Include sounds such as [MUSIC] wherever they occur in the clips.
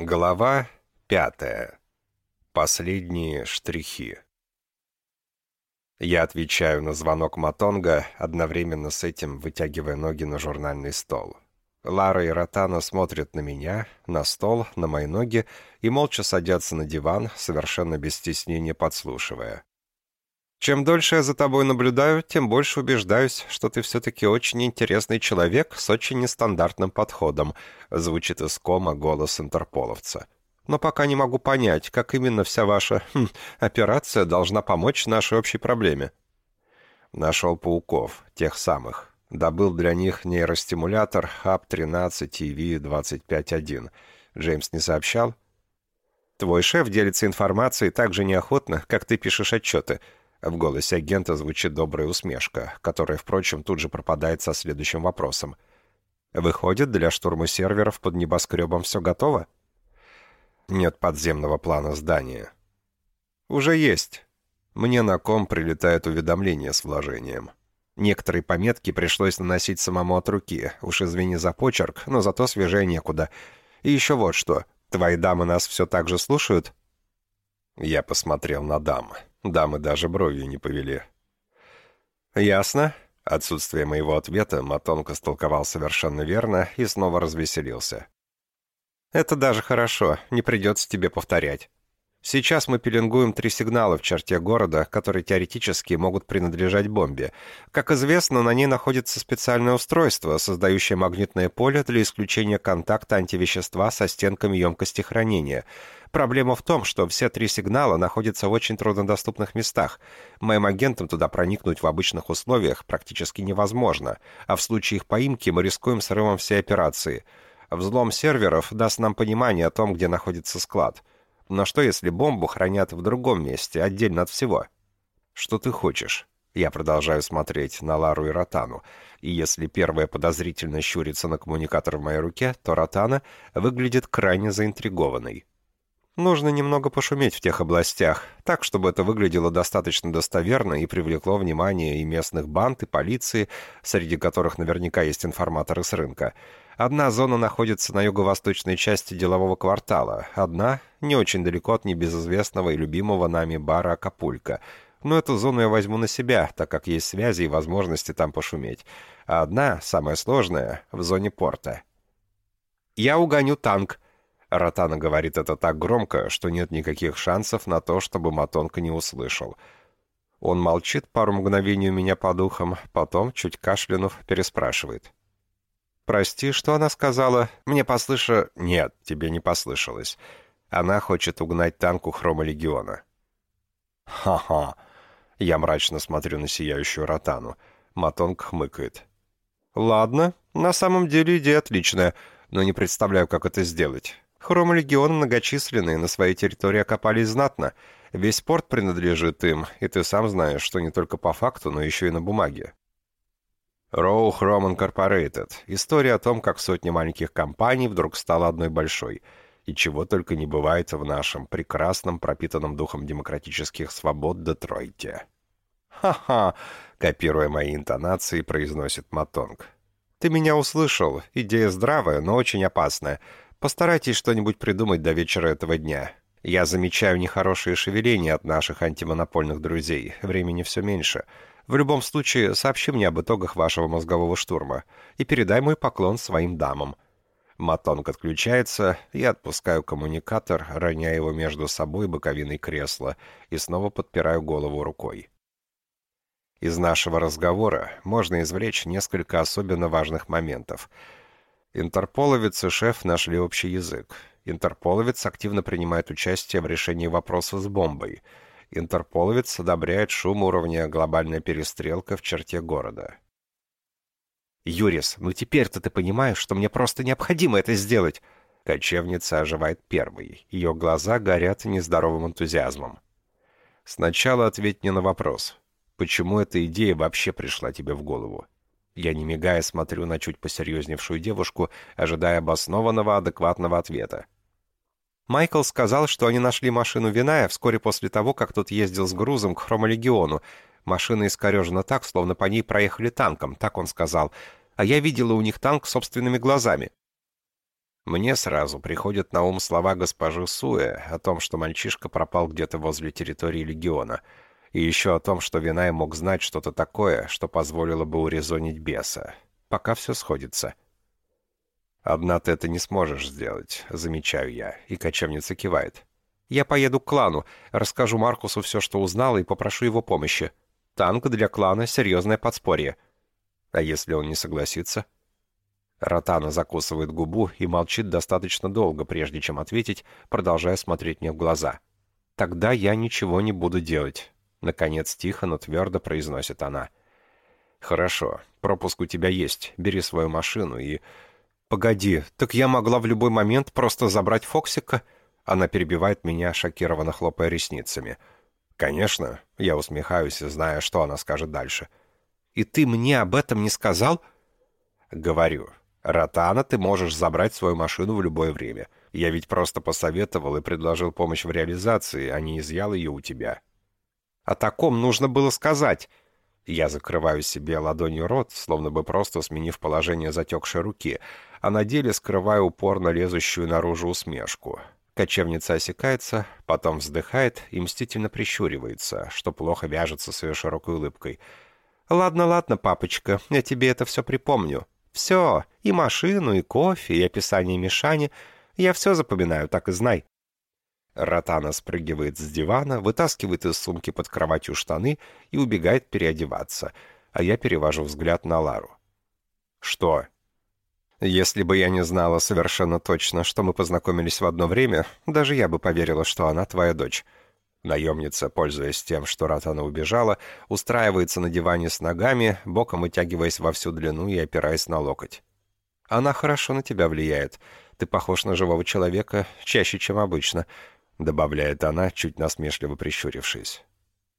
Глава пятая. Последние штрихи. Я отвечаю на звонок Матонга, одновременно с этим вытягивая ноги на журнальный стол. Лара и Ротана смотрят на меня, на стол, на мои ноги и молча садятся на диван, совершенно без стеснения подслушивая. Чем дольше я за тобой наблюдаю, тем больше убеждаюсь, что ты все-таки очень интересный человек с очень нестандартным подходом», звучит из кома голос интерполовца. «Но пока не могу понять, как именно вся ваша хм, операция должна помочь нашей общей проблеме». Нашел пауков, тех самых. Добыл для них нейростимулятор ХАП-13 ТВ-25-1. Джеймс не сообщал? «Твой шеф делится информацией так же неохотно, как ты пишешь отчеты», в голосе агента звучит добрая усмешка, которая, впрочем, тут же пропадает со следующим вопросом. «Выходит, для штурма серверов под небоскребом все готово?» «Нет подземного плана здания». «Уже есть. Мне на ком прилетает уведомление с вложением. Некоторые пометки пришлось наносить самому от руки. Уж извини за почерк, но зато свежее некуда. И еще вот что. Твои дамы нас все так же слушают?» Я посмотрел на дамы. Дамы даже бровью не повели. «Ясно». Отсутствие моего ответа Матонка столковал совершенно верно и снова развеселился. «Это даже хорошо, не придется тебе повторять. Сейчас мы пеленгуем три сигнала в черте города, которые теоретически могут принадлежать бомбе. Как известно, на ней находится специальное устройство, создающее магнитное поле для исключения контакта антивещества со стенками емкости хранения. Проблема в том, что все три сигнала находятся в очень труднодоступных местах. Моим агентам туда проникнуть в обычных условиях практически невозможно, а в случае их поимки мы рискуем срывом всей операции. Взлом серверов даст нам понимание о том, где находится склад. Но что, если бомбу хранят в другом месте, отдельно от всего? Что ты хочешь? Я продолжаю смотреть на Лару и Ротану, и если первая подозрительно щурится на коммуникатор в моей руке, то Ротана выглядит крайне заинтригованной. Нужно немного пошуметь в тех областях, так, чтобы это выглядело достаточно достоверно и привлекло внимание и местных банд, и полиции, среди которых наверняка есть информаторы с рынка. Одна зона находится на юго-восточной части делового квартала, одна — не очень далеко от небезызвестного и любимого нами бара «Акапулько». Но эту зону я возьму на себя, так как есть связи и возможности там пошуметь. А одна, самая сложная, в зоне порта. «Я угоню танк», Ротана говорит это так громко, что нет никаких шансов на то, чтобы Матонка не услышал. Он молчит пару мгновений у меня по духам, потом, чуть кашлянув, переспрашивает. «Прости, что она сказала? Мне послыша...» «Нет, тебе не послышалось. Она хочет угнать танк у Хрома Легиона». «Ха-ха!» Я мрачно смотрю на сияющую Ротану. Матонг хмыкает. «Ладно, на самом деле идея отличная, но не представляю, как это сделать. Хромолегион многочисленные, на своей территории окопались знатно. Весь порт принадлежит им, и ты сам знаешь, что не только по факту, но еще и на бумаге. Роу Хром Инкорпорейтед. История о том, как сотня маленьких компаний вдруг стала одной большой. И чего только не бывает в нашем прекрасном, пропитанном духом демократических свобод Детройте. «Ха-ха!» — копируя мои интонации, произносит Матонг. «Ты меня услышал. Идея здравая, но очень опасная. Постарайтесь что-нибудь придумать до вечера этого дня. Я замечаю нехорошие шевеления от наших антимонопольных друзей. Времени все меньше. В любом случае, сообщи мне об итогах вашего мозгового штурма и передай мой поклон своим дамам». Матонг отключается, я отпускаю коммуникатор, роняя его между собой боковиной кресла и снова подпираю голову рукой. Из нашего разговора можно извлечь несколько особенно важных моментов — Интерполовец и шеф нашли общий язык. Интерполовец активно принимает участие в решении вопроса с бомбой. Интерполовец одобряет шум уровня «глобальная перестрелка» в черте города. «Юрис, ну теперь-то ты понимаешь, что мне просто необходимо это сделать!» Кочевница оживает первой. Ее глаза горят нездоровым энтузиазмом. «Сначала ответь мне на вопрос. Почему эта идея вообще пришла тебе в голову?» Я, не мигая, смотрю на чуть посерьезневшую девушку, ожидая обоснованного, адекватного ответа. Майкл сказал, что они нашли машину Виная вскоре после того, как тот ездил с грузом к Хромолегиону. Машина искорежена так, словно по ней проехали танком, так он сказал. А я видела у них танк собственными глазами. Мне сразу приходят на ум слова госпожи Суэ о том, что мальчишка пропал где-то возле территории легиона, и еще о том, что Винай мог знать что-то такое, что позволило бы урезонить беса. Пока все сходится. «Одна ты это не сможешь сделать», — замечаю я, и кочевница кивает. «Я поеду к клану, расскажу Маркусу все, что узнала, и попрошу его помощи. Танк для клана — серьезное подспорье». «А если он не согласится?» Ротана закусывает губу и молчит достаточно долго, прежде чем ответить, продолжая смотреть мне в глаза. «Тогда я ничего не буду делать», — наконец тихо, но твердо произносит она. «Хорошо, пропуск у тебя есть, бери свою машину и...» «Погоди, так я могла в любой момент просто забрать Фоксика?» Она перебивает меня, шокированно хлопая ресницами. «Конечно», — я усмехаюсь, зная, что она скажет дальше. «И ты мне об этом не сказал?» «Говорю. Ротана ты можешь забрать свою машину в любое время. Я ведь просто посоветовал и предложил помощь в реализации, а не изъял ее у тебя». «О таком нужно было сказать». Я закрываю себе ладонью рот, словно бы просто сменив положение затекшей руки, а на деле скрываю упорно лезущую наружу усмешку. Кочевница осекается, потом вздыхает и мстительно прищуривается, что плохо вяжется с ее широкой улыбкой. «Ладно, ладно, папочка, я тебе это все припомню. Все, и машину, и кофе, и описание Мишани. Я все запоминаю, так и знай». Ротана спрыгивает с дивана, вытаскивает из сумки под кроватью штаны и убегает переодеваться, а я перевожу взгляд на Лару. «Что?» «Если бы я не знала совершенно точно, что мы познакомились в одно время, даже я бы поверила, что она твоя дочь». Наемница, пользуясь тем, что Ратана убежала, устраивается на диване с ногами, боком вытягиваясь во всю длину и опираясь на локоть. «Она хорошо на тебя влияет. Ты похож на живого человека чаще, чем обычно», — добавляет она, чуть насмешливо прищурившись.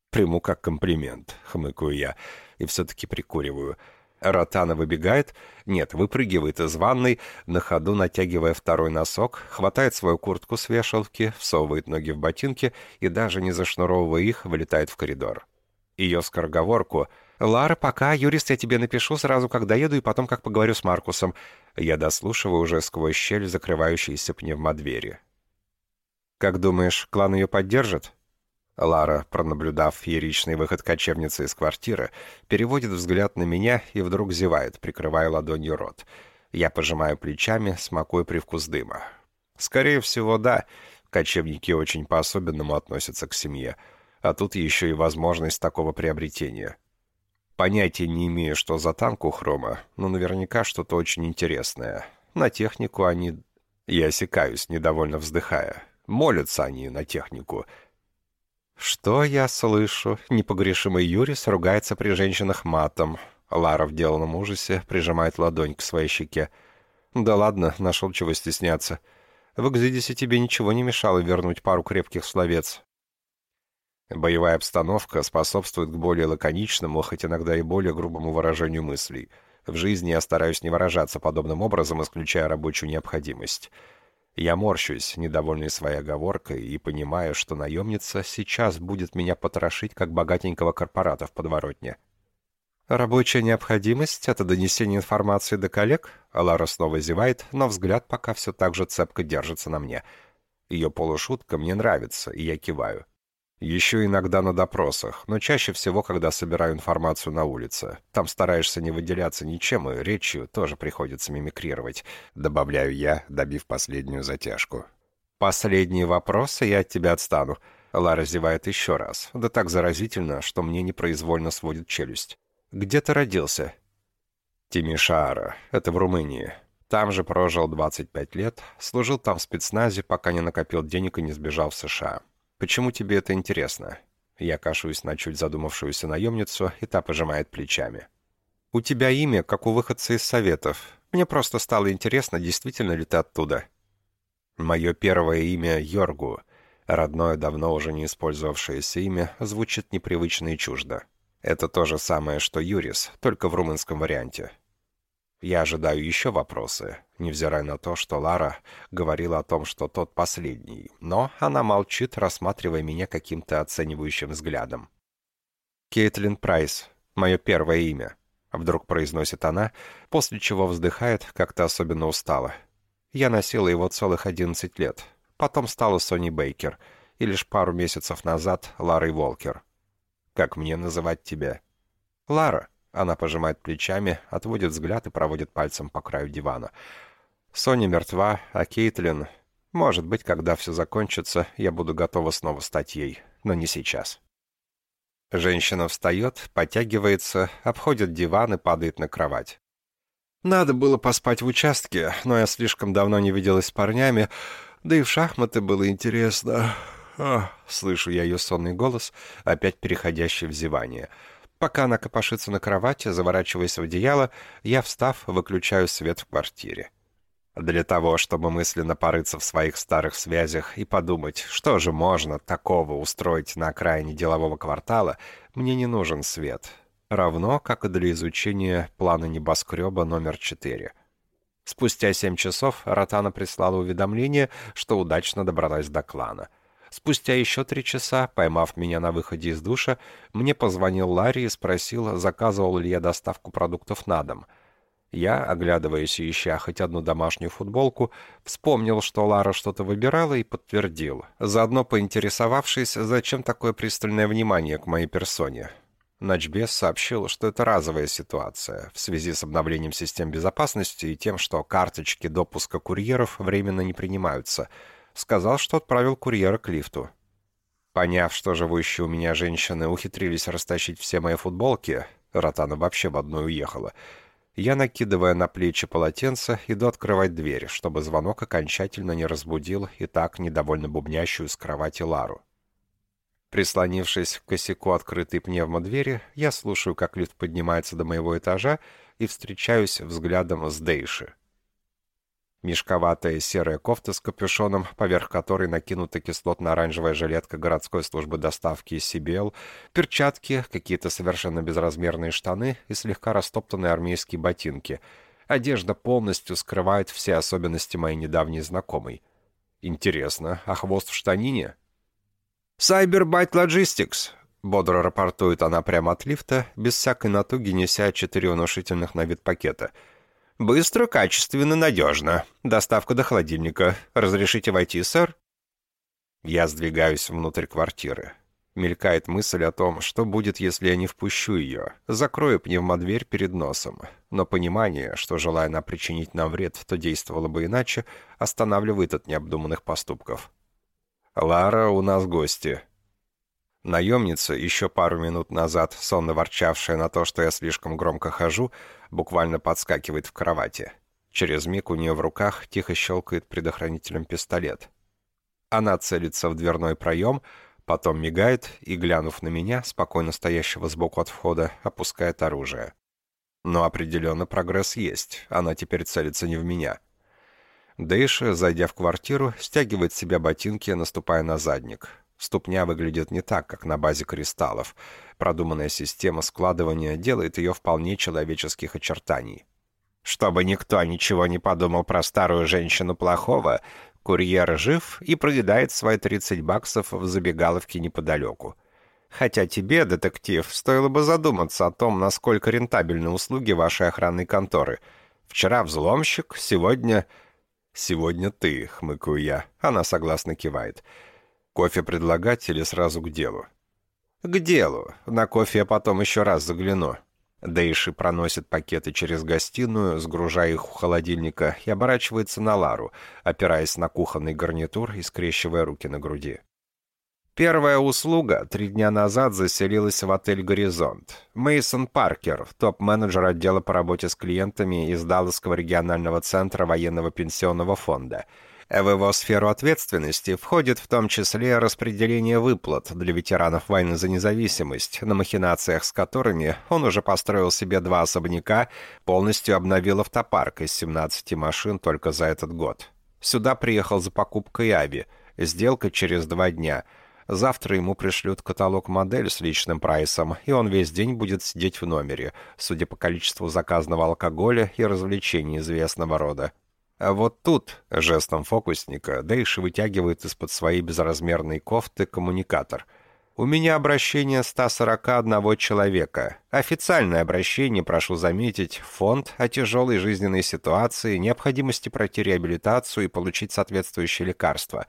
«Приму как комплимент», — хмыкаю я, и все-таки прикуриваю — Ротана выбегает, нет, выпрыгивает из ванной, на ходу натягивая второй носок, хватает свою куртку с вешалки, всовывает ноги в ботинки и, даже не зашнуровывая их, вылетает в коридор. Ее скороговорку «Лара, пока, юрист, я тебе напишу сразу, когда еду, и потом, как поговорю с Маркусом». Я дослушиваю уже сквозь щель закрывающейся пневмодвери. «Как думаешь, клан ее поддержит?» Лара, пронаблюдав фееричный выход кочевницы из квартиры, переводит взгляд на меня и вдруг зевает, прикрывая ладонью рот. Я пожимаю плечами, смакуя привкус дыма. Скорее всего, да. Кочевники очень по-особенному относятся к семье. А тут еще и возможность такого приобретения. Понятия не имею, что за танк у Хрома, но наверняка что-то очень интересное. На технику они... Я осекаюсь, недовольно вздыхая. Молятся они на технику — «Что я слышу? Непогрешимый Юрис ругается при женщинах матом». Лара в деланном ужасе прижимает ладонь к своей щеке. «Да ладно, нашел чего стесняться. В Экзидисе тебе ничего не мешало вернуть пару крепких словец». Боевая обстановка способствует к более лаконичному, хоть иногда и более грубому выражению мыслей. В жизни я стараюсь не выражаться подобным образом, исключая рабочую необходимость. Я морщусь, недовольный своей оговоркой, и понимаю, что наемница сейчас будет меня потрошить, как богатенького корпората в подворотне. «Рабочая необходимость — это донесение информации до коллег?» Лара снова зевает, но взгляд пока все так же цепко держится на мне. Ее полушутка мне нравится, и я киваю. Еще иногда на допросах, но чаще всего, когда собираю информацию на улице. Там стараешься не выделяться ничем, и речью тоже приходится мимикрировать, добавляю я, добив последнюю затяжку. «Последние вопросы, я от тебя отстану». Лара зевает еще раз, да так заразительно, что мне непроизвольно сводит челюсть. «Где ты родился?» «Тимишаара. Это в Румынии. Там же прожил 25 лет, служил там в спецназе, пока не накопил денег и не сбежал в США. «Почему тебе это интересно?» Я кашусь на чуть задумавшуюся наемницу, и та пожимает плечами. «У тебя имя, как у выходца из Советов. Мне просто стало интересно, действительно ли ты оттуда». Мое первое имя — Йоргу. Родное, давно уже не использовавшееся имя, звучит непривычно и чуждо. Это то же самое, что Юрис, только в румынском варианте. Я ожидаю еще вопросы, невзирая на то, что Лара говорила о том, что тот последний, но она молчит, рассматривая меня каким-то оценивающим взглядом. «Кейтлин Прайс, мое первое имя», — вдруг произносит она, после чего вздыхает, как-то особенно устала. Я носила его целых 11 лет. Потом стала Сони Бейкер. И лишь пару месяцев назад Ларой Волкер. Как мне называть тебя? Лара. Она пожимает плечами, отводит взгляд и проводит пальцем по краю дивана. Соня мертва, а Кейтлин... Может быть, когда все закончится, я буду готова снова стать ей, но не сейчас. Женщина встает, подтягивается, обходит диван и падает на кровать. Надо было поспать в участке, но я слишком давно не виделась с парнями, да и в шахматы было интересно. Ах, слышу я ее сонный голос, опять переходящий в зевание. Пока она копошится на кровати, заворачиваясь в одеяло, я, встав, выключаю свет в квартире. Для того, чтобы мысленно порыться в своих старых связях и подумать, что же можно такого устроить на окраине делового квартала, мне не нужен свет. Равно, как и для изучения плана небоскреба номер 4. Спустя семь часов Ротана прислала уведомление, что удачно добралась до клана. Спустя еще три часа, поймав меня на выходе из душа, мне позвонил Ларри и спросил, заказывал ли я доставку продуктов на дом — я, оглядываясь и ища хоть одну домашнюю футболку, вспомнил, что Лара что-то выбирала и подтвердил, заодно поинтересовавшись, зачем такое пристальное внимание к моей персоне. Ночбес сообщил, что это разовая ситуация в связи с обновлением систем безопасности и тем, что карточки допуска курьеров временно не принимаются. Сказал, что отправил курьера к лифту. Поняв, что живущие у меня женщины ухитрились растащить все мои футболки, Ротана вообще в одной уехала — я, накидывая на плечи полотенце, иду открывать дверь, чтобы звонок окончательно не разбудил и так недовольно бубнящую с кровати Лару. Прислонившись к косяку открытой пневмодвери, я слушаю, как лифт поднимается до моего этажа и встречаюсь взглядом с Дейши. Мешковатая серая кофта с капюшоном, поверх которой накинута кислотно-оранжевая жилетка городской службы доставки Сибел, перчатки, какие-то совершенно безразмерные штаны и слегка растоптанные армейские ботинки. Одежда полностью скрывает все особенности моей недавней знакомой. Интересно, а хвост в штанине? «Cyberbyte Logistics», — бодро рапортует она прямо от лифта, без всякой натуги неся четыре внушительных на вид пакета — Быстро, качественно, надежно. Доставка до холодильника. Разрешите войти, сэр?» Я сдвигаюсь внутрь квартиры. Мелькает мысль о том, что будет, если я не впущу ее. Закрою пневмодверь перед носом. Но понимание, что, желая она причинить нам вред, то действовало бы иначе, останавливает от необдуманных поступков. «Лара, у нас гости», Наемница, еще пару минут назад сонно ворчавшая на то, что я слишком громко хожу, буквально подскакивает в кровати. Через миг у нее в руках тихо щелкает предохранителем пистолет. Она целится в дверной проем, потом мигает и, глянув на меня, спокойно стоящего сбоку от входа, опускает оружие. Но определенно прогресс есть, она теперь целится не в меня. Дэйша, зайдя в квартиру, стягивает себя ботинки, наступая на задник. Ступня выглядит не так, как на базе кристаллов. Продуманная система складывания делает ее вполне человеческих очертаний. Чтобы никто ничего не подумал про старую женщину плохого, курьер жив и проедает свои 30 баксов в забегаловке неподалеку. Хотя тебе, детектив, стоило бы задуматься о том, насколько рентабельны услуги вашей охранной конторы. Вчера взломщик, сегодня... «Сегодня ты», — хмыкаю я. Она согласно кивает. «Сегодня Кофе предлагать или сразу к делу? К делу. На кофе я потом еще раз загляну. Дейши проносит пакеты через гостиную, сгружая их у холодильника, и оборачивается на Лару, опираясь на кухонный гарнитур и скрещивая руки на груди. Первая услуга три дня назад заселилась в отель «Горизонт». Мейсон Паркер, топ-менеджер отдела по работе с клиентами из Далласского регионального центра военного пенсионного фонда – в его сферу ответственности входит в том числе распределение выплат для ветеранов войны за независимость, на махинациях с которыми он уже построил себе два особняка, полностью обновил автопарк из 17 машин только за этот год. Сюда приехал за покупкой Ави. Сделка через два дня. Завтра ему пришлют каталог-модель с личным прайсом, и он весь день будет сидеть в номере, судя по количеству заказанного алкоголя и развлечений известного рода. А вот тут, жестом фокусника, Дейш вытягивает из-под своей безразмерной кофты коммуникатор. У меня обращение 141 человека. Официальное обращение, прошу заметить, фонд о тяжелой жизненной ситуации, необходимости пройти реабилитацию и получить соответствующее лекарство.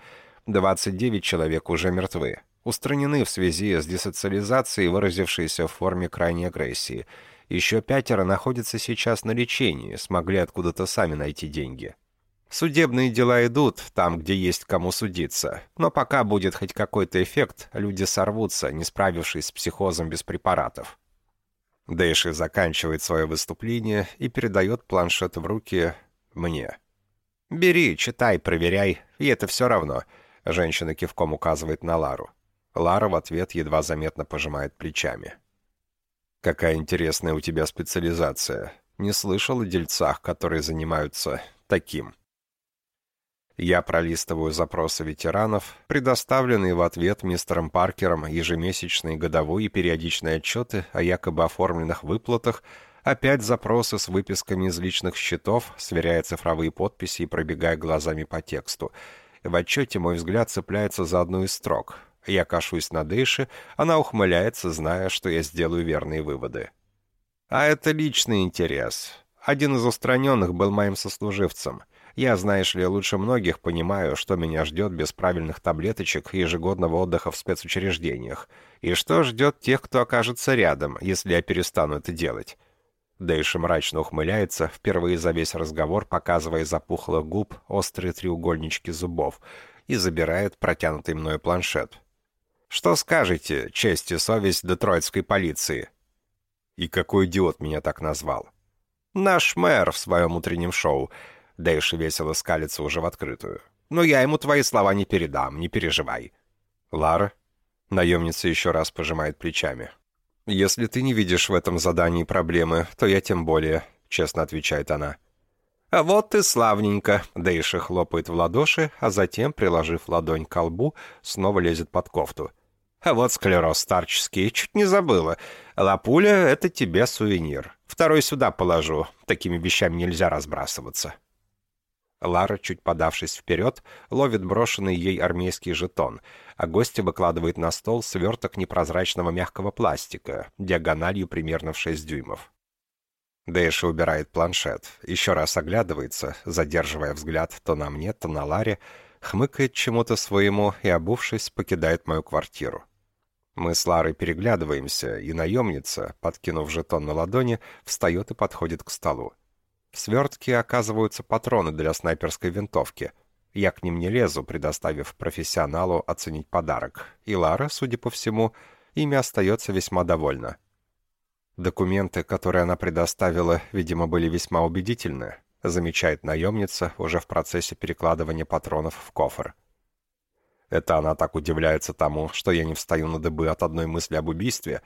29 человек уже мертвы. Устранены в связи с десоциализацией, выразившейся в форме крайней агрессии. Еще пятеро находятся сейчас на лечении, смогли откуда-то сами найти деньги. Судебные дела идут там, где есть кому судиться, но пока будет хоть какой-то эффект, люди сорвутся, не справившись с психозом без препаратов. Дэйши заканчивает свое выступление и передает планшет в руки мне. «Бери, читай, проверяй, и это все равно», — женщина кивком указывает на Лару. Лара в ответ едва заметно пожимает плечами. «Какая интересная у тебя специализация. Не слышал о дельцах, которые занимаются таким». Я пролистываю запросы ветеранов, предоставленные в ответ мистером Паркером ежемесячные годовые и периодичные отчеты о якобы оформленных выплатах, опять запросы с выписками из личных счетов, сверяя цифровые подписи и пробегая глазами по тексту. В отчете мой взгляд цепляется за одну из строк. Я кашусь на Дэйше, она ухмыляется, зная, что я сделаю верные выводы. А это личный интерес. Один из устраненных был моим сослуживцем. Я, знаешь ли, лучше многих понимаю, что меня ждет без правильных таблеточек и ежегодного отдыха в спецучреждениях, и что ждет тех, кто окажется рядом, если я перестану это делать. Дэйши мрачно ухмыляется, впервые за весь разговор показывая запухлых губ острые треугольнички зубов, и забирает протянутый мною планшет. «Что скажете, честь и совесть детройтской полиции?» «И какой идиот меня так назвал?» «Наш мэр в своем утреннем шоу. Дэйш весело скалится уже в открытую. «Но я ему твои слова не передам, не переживай». «Лара?» Наемница еще раз пожимает плечами. «Если ты не видишь в этом задании проблемы, то я тем более», — честно отвечает она. «А вот ты славненько!» — Дэйша хлопает в ладоши, а затем, приложив ладонь к колбу, снова лезет под кофту. «А вот склероз старческий, чуть не забыла. Лапуля — это тебе сувенир. Второй сюда положу, такими вещами нельзя разбрасываться». Лара, чуть подавшись вперед, ловит брошенный ей армейский жетон, а гостья выкладывает на стол сверток непрозрачного мягкого пластика, диагональю примерно в 6 дюймов. Дэйша убирает планшет, еще раз оглядывается, задерживая взгляд то на мне, то на Ларе, хмыкает чему-то своему и, обувшись, покидает мою квартиру. Мы с Ларой переглядываемся, и наемница, подкинув жетон на ладони, встает и подходит к столу. В свертке оказываются патроны для снайперской винтовки. Я к ним не лезу, предоставив профессионалу оценить подарок. И Лара, судя по всему, ими остается весьма довольна. Документы, которые она предоставила, видимо, были весьма убедительны, замечает наемница уже в процессе перекладывания патронов в кофр. Это она так удивляется тому, что я не встаю на дыбы от одной мысли об убийстве.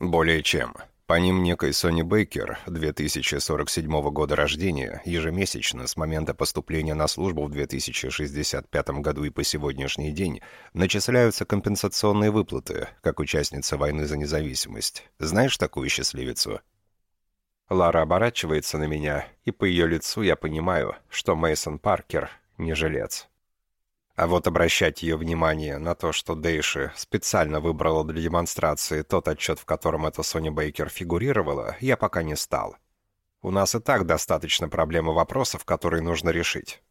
Более чем. По ним некой Сони Бейкер, 2047 года рождения, ежемесячно с момента поступления на службу в 2065 году и по сегодняшний день начисляются компенсационные выплаты, как участница войны за независимость. Знаешь такую счастливицу? Лара оборачивается на меня, и по ее лицу я понимаю, что Мейсон Паркер не жилец. А вот обращать ее внимание на то, что Дейши специально выбрала для демонстрации тот отчет, в котором эта Сони Бейкер фигурировала, я пока не стал. У нас и так достаточно проблем и вопросов, которые нужно решить.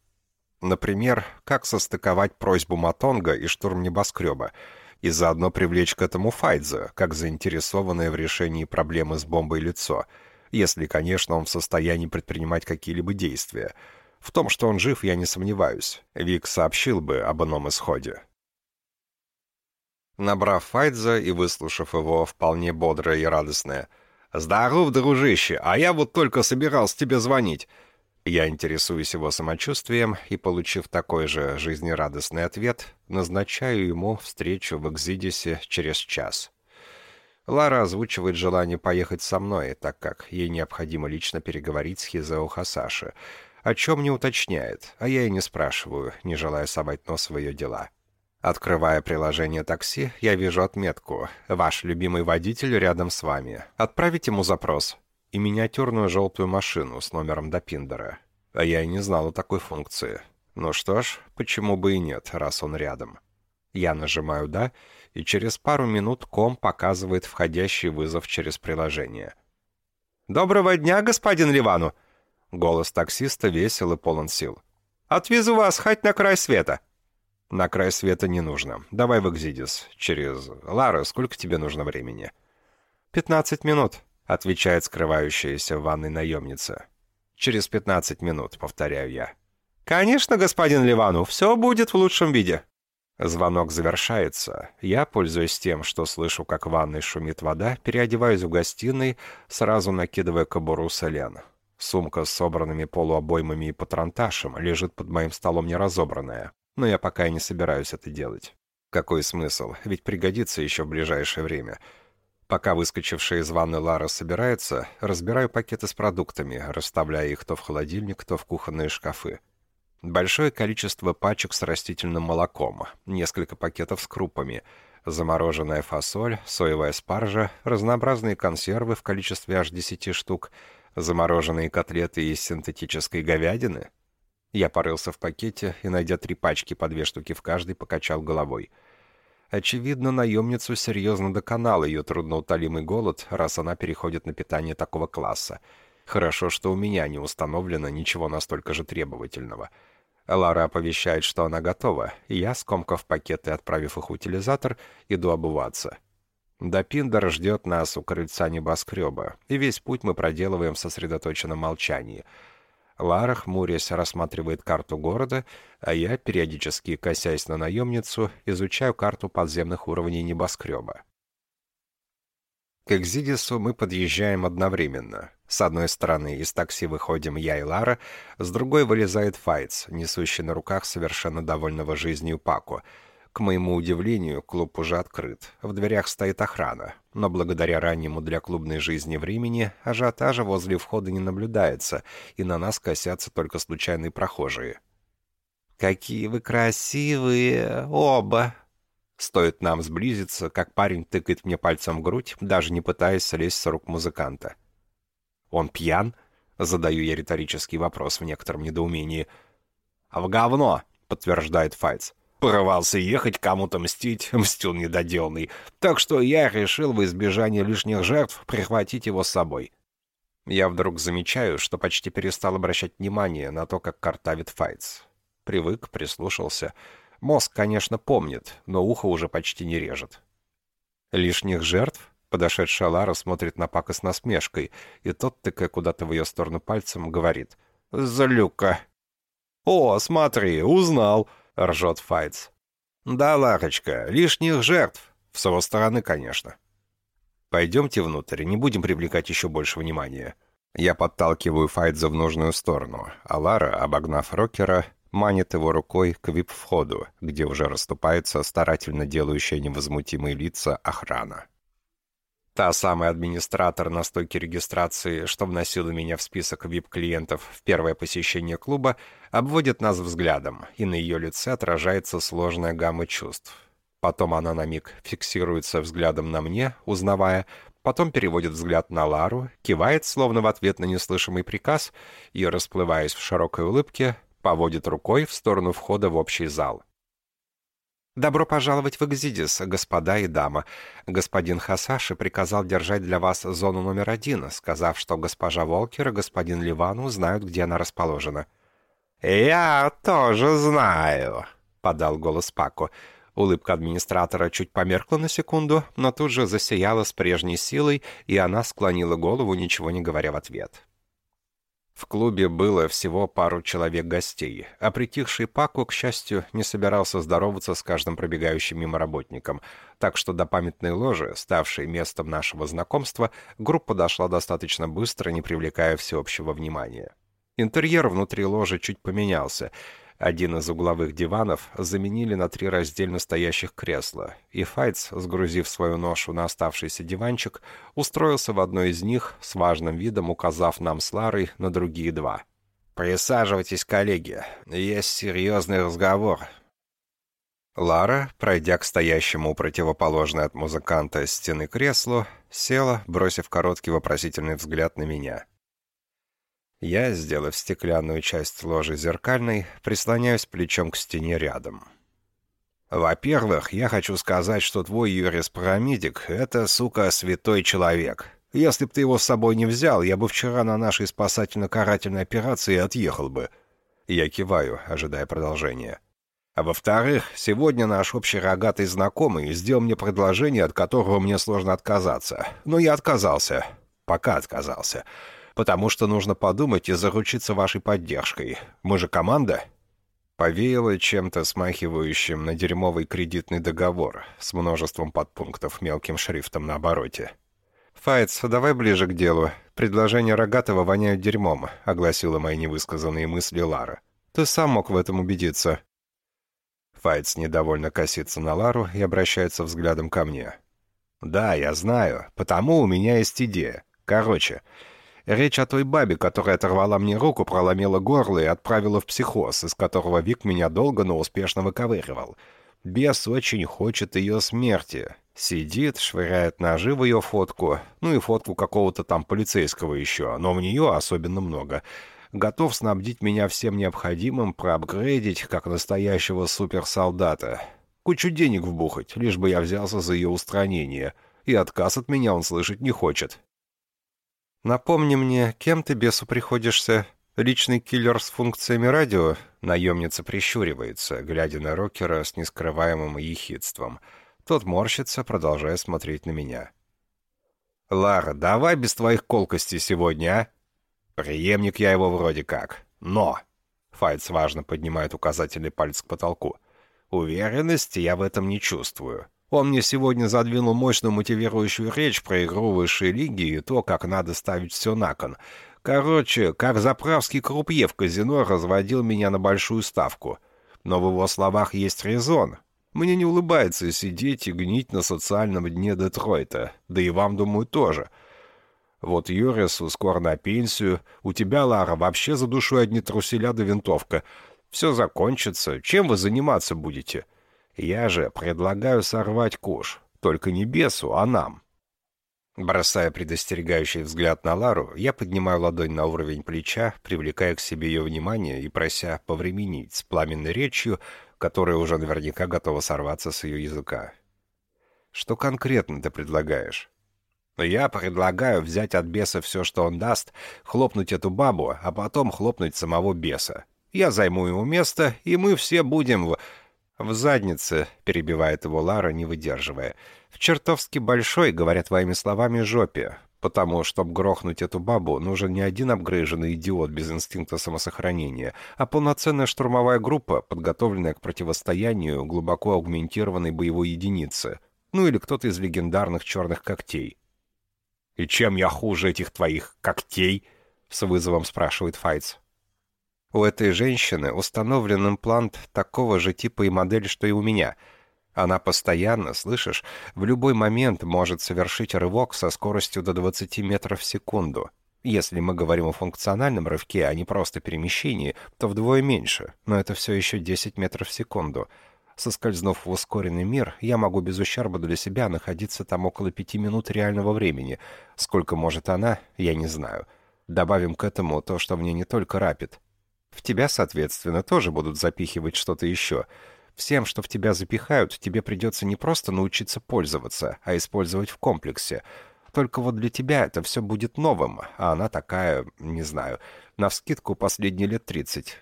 Например, как состыковать просьбу Матонга и штурм небоскреба, и заодно привлечь к этому Файдза, как заинтересованное в решении проблемы с бомбой лицо, если, конечно, он в состоянии предпринимать какие-либо действия — в том, что он жив, я не сомневаюсь. Вик сообщил бы об ином исходе. Набрав Файдза и выслушав его вполне бодрое и радостное «Здоров, дружище, а я вот только собирался тебе звонить», я интересуюсь его самочувствием и, получив такой же жизнерадостный ответ, назначаю ему встречу в Экзидисе через час. Лара озвучивает желание поехать со мной, так как ей необходимо лично переговорить с Хизео Хасаши — о чем не уточняет, а я и не спрашиваю, не желая совать нос в ее дела. Открывая приложение такси, я вижу отметку «Ваш любимый водитель рядом с вами. Отправить ему запрос» и миниатюрную желтую машину с номером до Пиндера. А я и не знал о такой функции. Ну что ж, почему бы и нет, раз он рядом. Я нажимаю «Да», и через пару минут ком показывает входящий вызов через приложение. «Доброго дня, господин Ливану!» Голос таксиста весел и полон сил. «Отвезу вас хоть на край света!» «На край света не нужно. Давай в Экзидис. Через... Лара, сколько тебе нужно времени?» «Пятнадцать минут», — отвечает скрывающаяся в ванной наемница. «Через пятнадцать минут», — повторяю я. «Конечно, господин Ливану, все будет в лучшем виде». Звонок завершается. Я, пользуясь тем, что слышу, как в ванной шумит вода, переодеваюсь в гостиной, сразу накидывая кобуру Селен. Сумка с собранными полуобоймами и патронташем лежит под моим столом неразобранная, но я пока и не собираюсь это делать. Какой смысл? Ведь пригодится еще в ближайшее время. Пока выскочившая из ванны Лара собирается, разбираю пакеты с продуктами, расставляя их то в холодильник, то в кухонные шкафы. Большое количество пачек с растительным молоком, несколько пакетов с крупами, замороженная фасоль, соевая спаржа, разнообразные консервы в количестве аж 10 штук, замороженные котлеты из синтетической говядины. Я порылся в пакете и, найдя три пачки по две штуки в каждой, покачал головой. Очевидно, наемницу серьезно доконал ее трудноутолимый голод, раз она переходит на питание такого класса. Хорошо, что у меня не установлено ничего настолько же требовательного — Лара оповещает, что она готова, и я, скомкав пакеты отправив их в утилизатор, иду обуваться. До Пиндер ждет нас у крыльца небоскреба, и весь путь мы проделываем в сосредоточенном молчании. Лара, хмурясь, рассматривает карту города, а я, периодически косясь на наемницу, изучаю карту подземных уровней небоскреба. К Экзидису мы подъезжаем одновременно. С одной стороны из такси выходим я и Лара, с другой вылезает Файтс, несущий на руках совершенно довольного жизнью Паку. К моему удивлению, клуб уже открыт. В дверях стоит охрана. Но благодаря раннему для клубной жизни времени ажиотажа возле входа не наблюдается, и на нас косятся только случайные прохожие. «Какие вы красивые! Оба!» Стоит нам сблизиться, как парень тыкает мне пальцем в грудь, даже не пытаясь слезть с рук музыканта. «Он пьян?» — задаю я риторический вопрос в некотором недоумении. «А в говно!» — подтверждает Файц. «Порывался ехать, кому-то мстить, [LAUGHS] мстил недоделанный. Так что я решил в избежание лишних жертв прихватить его с собой». Я вдруг замечаю, что почти перестал обращать внимание на то, как картавит Файц. Привык, прислушался — Мозг, конечно, помнит, но ухо уже почти не режет. Лишних жертв? Подошедшая Лара смотрит на Пака с насмешкой, и тот, тыкая куда-то в ее сторону пальцем, говорит «Злюка». «О, смотри, узнал!» — ржет Файтс. «Да, Ларочка, лишних жертв. С его стороны, конечно». «Пойдемте внутрь, не будем привлекать еще больше внимания». Я подталкиваю Файтза в нужную сторону, а Лара, обогнав Рокера, манит его рукой к вип-входу, где уже расступается старательно делающая невозмутимые лица охрана. Та самая администратор на стойке регистрации, что вносила меня в список вип-клиентов в первое посещение клуба, обводит нас взглядом, и на ее лице отражается сложная гамма чувств. Потом она на миг фиксируется взглядом на мне, узнавая, потом переводит взгляд на Лару, кивает, словно в ответ на неслышимый приказ, и, расплываясь в широкой улыбке, поводит рукой в сторону входа в общий зал. «Добро пожаловать в Экзидис, господа и дама. Господин Хасаши приказал держать для вас зону номер один, сказав, что госпожа Волкер и господин Ливану знают, где она расположена». «Я тоже знаю», — подал голос Пако. Улыбка администратора чуть померкла на секунду, но тут же засияла с прежней силой, и она склонила голову, ничего не говоря в ответ. В клубе было всего пару человек гостей, а притихший Пако, к счастью, не собирался здороваться с каждым пробегающим мимо работником, так что до памятной ложи, ставшей местом нашего знакомства, группа дошла достаточно быстро, не привлекая всеобщего внимания. Интерьер внутри ложи чуть поменялся — один из угловых диванов заменили на три раздельно стоящих кресла, и Файтс, сгрузив свою ношу на оставшийся диванчик, устроился в одной из них, с важным видом указав нам с Ларой на другие два. «Присаживайтесь, коллеги. Есть серьезный разговор». Лара, пройдя к стоящему противоположной от музыканта стены креслу, села, бросив короткий вопросительный взгляд на меня — я, сделав стеклянную часть ложи зеркальной, прислоняюсь плечом к стене рядом. «Во-первых, я хочу сказать, что твой Юрис-парамедик — это, сука, святой человек. Если б ты его с собой не взял, я бы вчера на нашей спасательно-карательной операции отъехал бы». Я киваю, ожидая продолжения. А во-вторых, сегодня наш общий рогатый знакомый сделал мне предложение, от которого мне сложно отказаться. Но я отказался. Пока отказался. Потому что нужно подумать и заручиться вашей поддержкой. Мы же команда. Повеяло чем-то смахивающим на дерьмовый кредитный договор с множеством подпунктов мелким шрифтом на обороте. «Файтс, давай ближе к делу. Предложения Рогатого воняют дерьмом», — огласила мои невысказанные мысли Лара. «Ты сам мог в этом убедиться». Файтс недовольно косится на Лару и обращается взглядом ко мне. «Да, я знаю. Потому у меня есть идея. Короче, речь о той бабе, которая оторвала мне руку, проломила горло и отправила в психоз, из которого Вик меня долго, но успешно выковыривал. Бес очень хочет ее смерти. Сидит, швыряет ножи в ее фотку, ну и фотку какого-то там полицейского еще, но в нее особенно много» готов снабдить меня всем необходимым, проапгрейдить, как настоящего суперсолдата. Кучу денег вбухать, лишь бы я взялся за ее устранение. И отказ от меня он слышать не хочет. «Напомни мне, кем ты бесу приходишься? Личный киллер с функциями радио?» Наемница прищуривается, глядя на Рокера с нескрываемым ехидством. Тот морщится, продолжая смотреть на меня. «Лара, давай без твоих колкостей сегодня, а?» Преемник я его вроде как. Но...» Файтс важно поднимает указательный палец к потолку. «Уверенности я в этом не чувствую. Он мне сегодня задвинул мощную мотивирующую речь про игру высшей лиги и то, как надо ставить все на кон. Короче, как заправский крупье в казино разводил меня на большую ставку. Но в его словах есть резон. Мне не улыбается сидеть и гнить на социальном дне Детройта. Да и вам, думаю, тоже. Вот Юрису скоро на пенсию. У тебя, Лара, вообще за душой одни труселя да винтовка. Все закончится. Чем вы заниматься будете? Я же предлагаю сорвать куш. Только не бесу, а нам». Бросая предостерегающий взгляд на Лару, я поднимаю ладонь на уровень плеча, привлекая к себе ее внимание и прося повременить с пламенной речью, которая уже наверняка готова сорваться с ее языка. «Что конкретно ты предлагаешь?» Я предлагаю взять от беса все, что он даст, хлопнуть эту бабу, а потом хлопнуть самого беса. Я займу ему место, и мы все будем в... «В заднице», — перебивает его Лара, не выдерживая. «В чертовски большой, говоря твоими словами, жопе. Потому, чтобы грохнуть эту бабу, нужен не один обгрыженный идиот без инстинкта самосохранения, а полноценная штурмовая группа, подготовленная к противостоянию глубоко аугментированной боевой единицы. Ну или кто-то из легендарных черных когтей. «И чем я хуже этих твоих когтей?» — с вызовом спрашивает Файтс. «У этой женщины установлен имплант такого же типа и модели, что и у меня. Она постоянно, слышишь, в любой момент может совершить рывок со скоростью до 20 метров в секунду. Если мы говорим о функциональном рывке, а не просто перемещении, то вдвое меньше, но это все еще 10 метров в секунду». Соскользнув в ускоренный мир, я могу без ущерба для себя находиться там около пяти минут реального времени. Сколько может она, я не знаю. Добавим к этому то, что мне не только рапит. В тебя, соответственно, тоже будут запихивать что-то еще. Всем, что в тебя запихают, тебе придется не просто научиться пользоваться, а использовать в комплексе. Только вот для тебя это все будет новым, а она такая, не знаю, навскидку последние лет тридцать.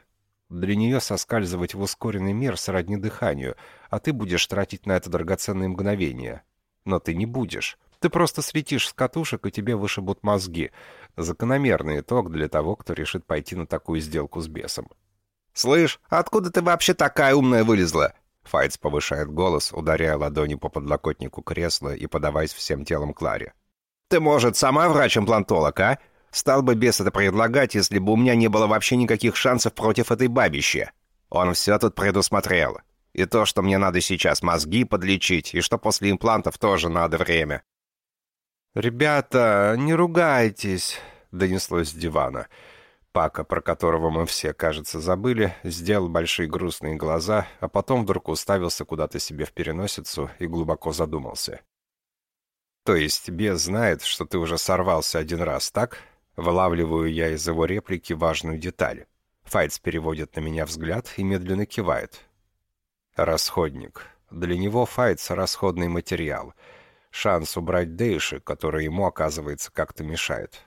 Для нее соскальзывать в ускоренный мир сродни дыханию, а ты будешь тратить на это драгоценные мгновения. Но ты не будешь. Ты просто слетишь с катушек, и тебе вышибут мозги. Закономерный итог для того, кто решит пойти на такую сделку с бесом. «Слышь, откуда ты вообще такая умная вылезла?» Файтс повышает голос, ударяя ладони по подлокотнику кресла и подаваясь всем телом Кларе. «Ты, может, сама врач-имплантолог, а? Стал бы бес это предлагать, если бы у меня не было вообще никаких шансов против этой бабищи. Он все тут предусмотрел. И то, что мне надо сейчас мозги подлечить, и что после имплантов тоже надо время. «Ребята, не ругайтесь», — донеслось с дивана. Пака, про которого мы все, кажется, забыли, сделал большие грустные глаза, а потом вдруг уставился куда-то себе в переносицу и глубоко задумался. «То есть бес знает, что ты уже сорвался один раз, так?» Вылавливаю я из его реплики важную деталь. Файтс переводит на меня взгляд и медленно кивает. «Расходник. Для него Файтс — расходный материал. Шанс убрать Дейши, который ему, оказывается, как-то мешает.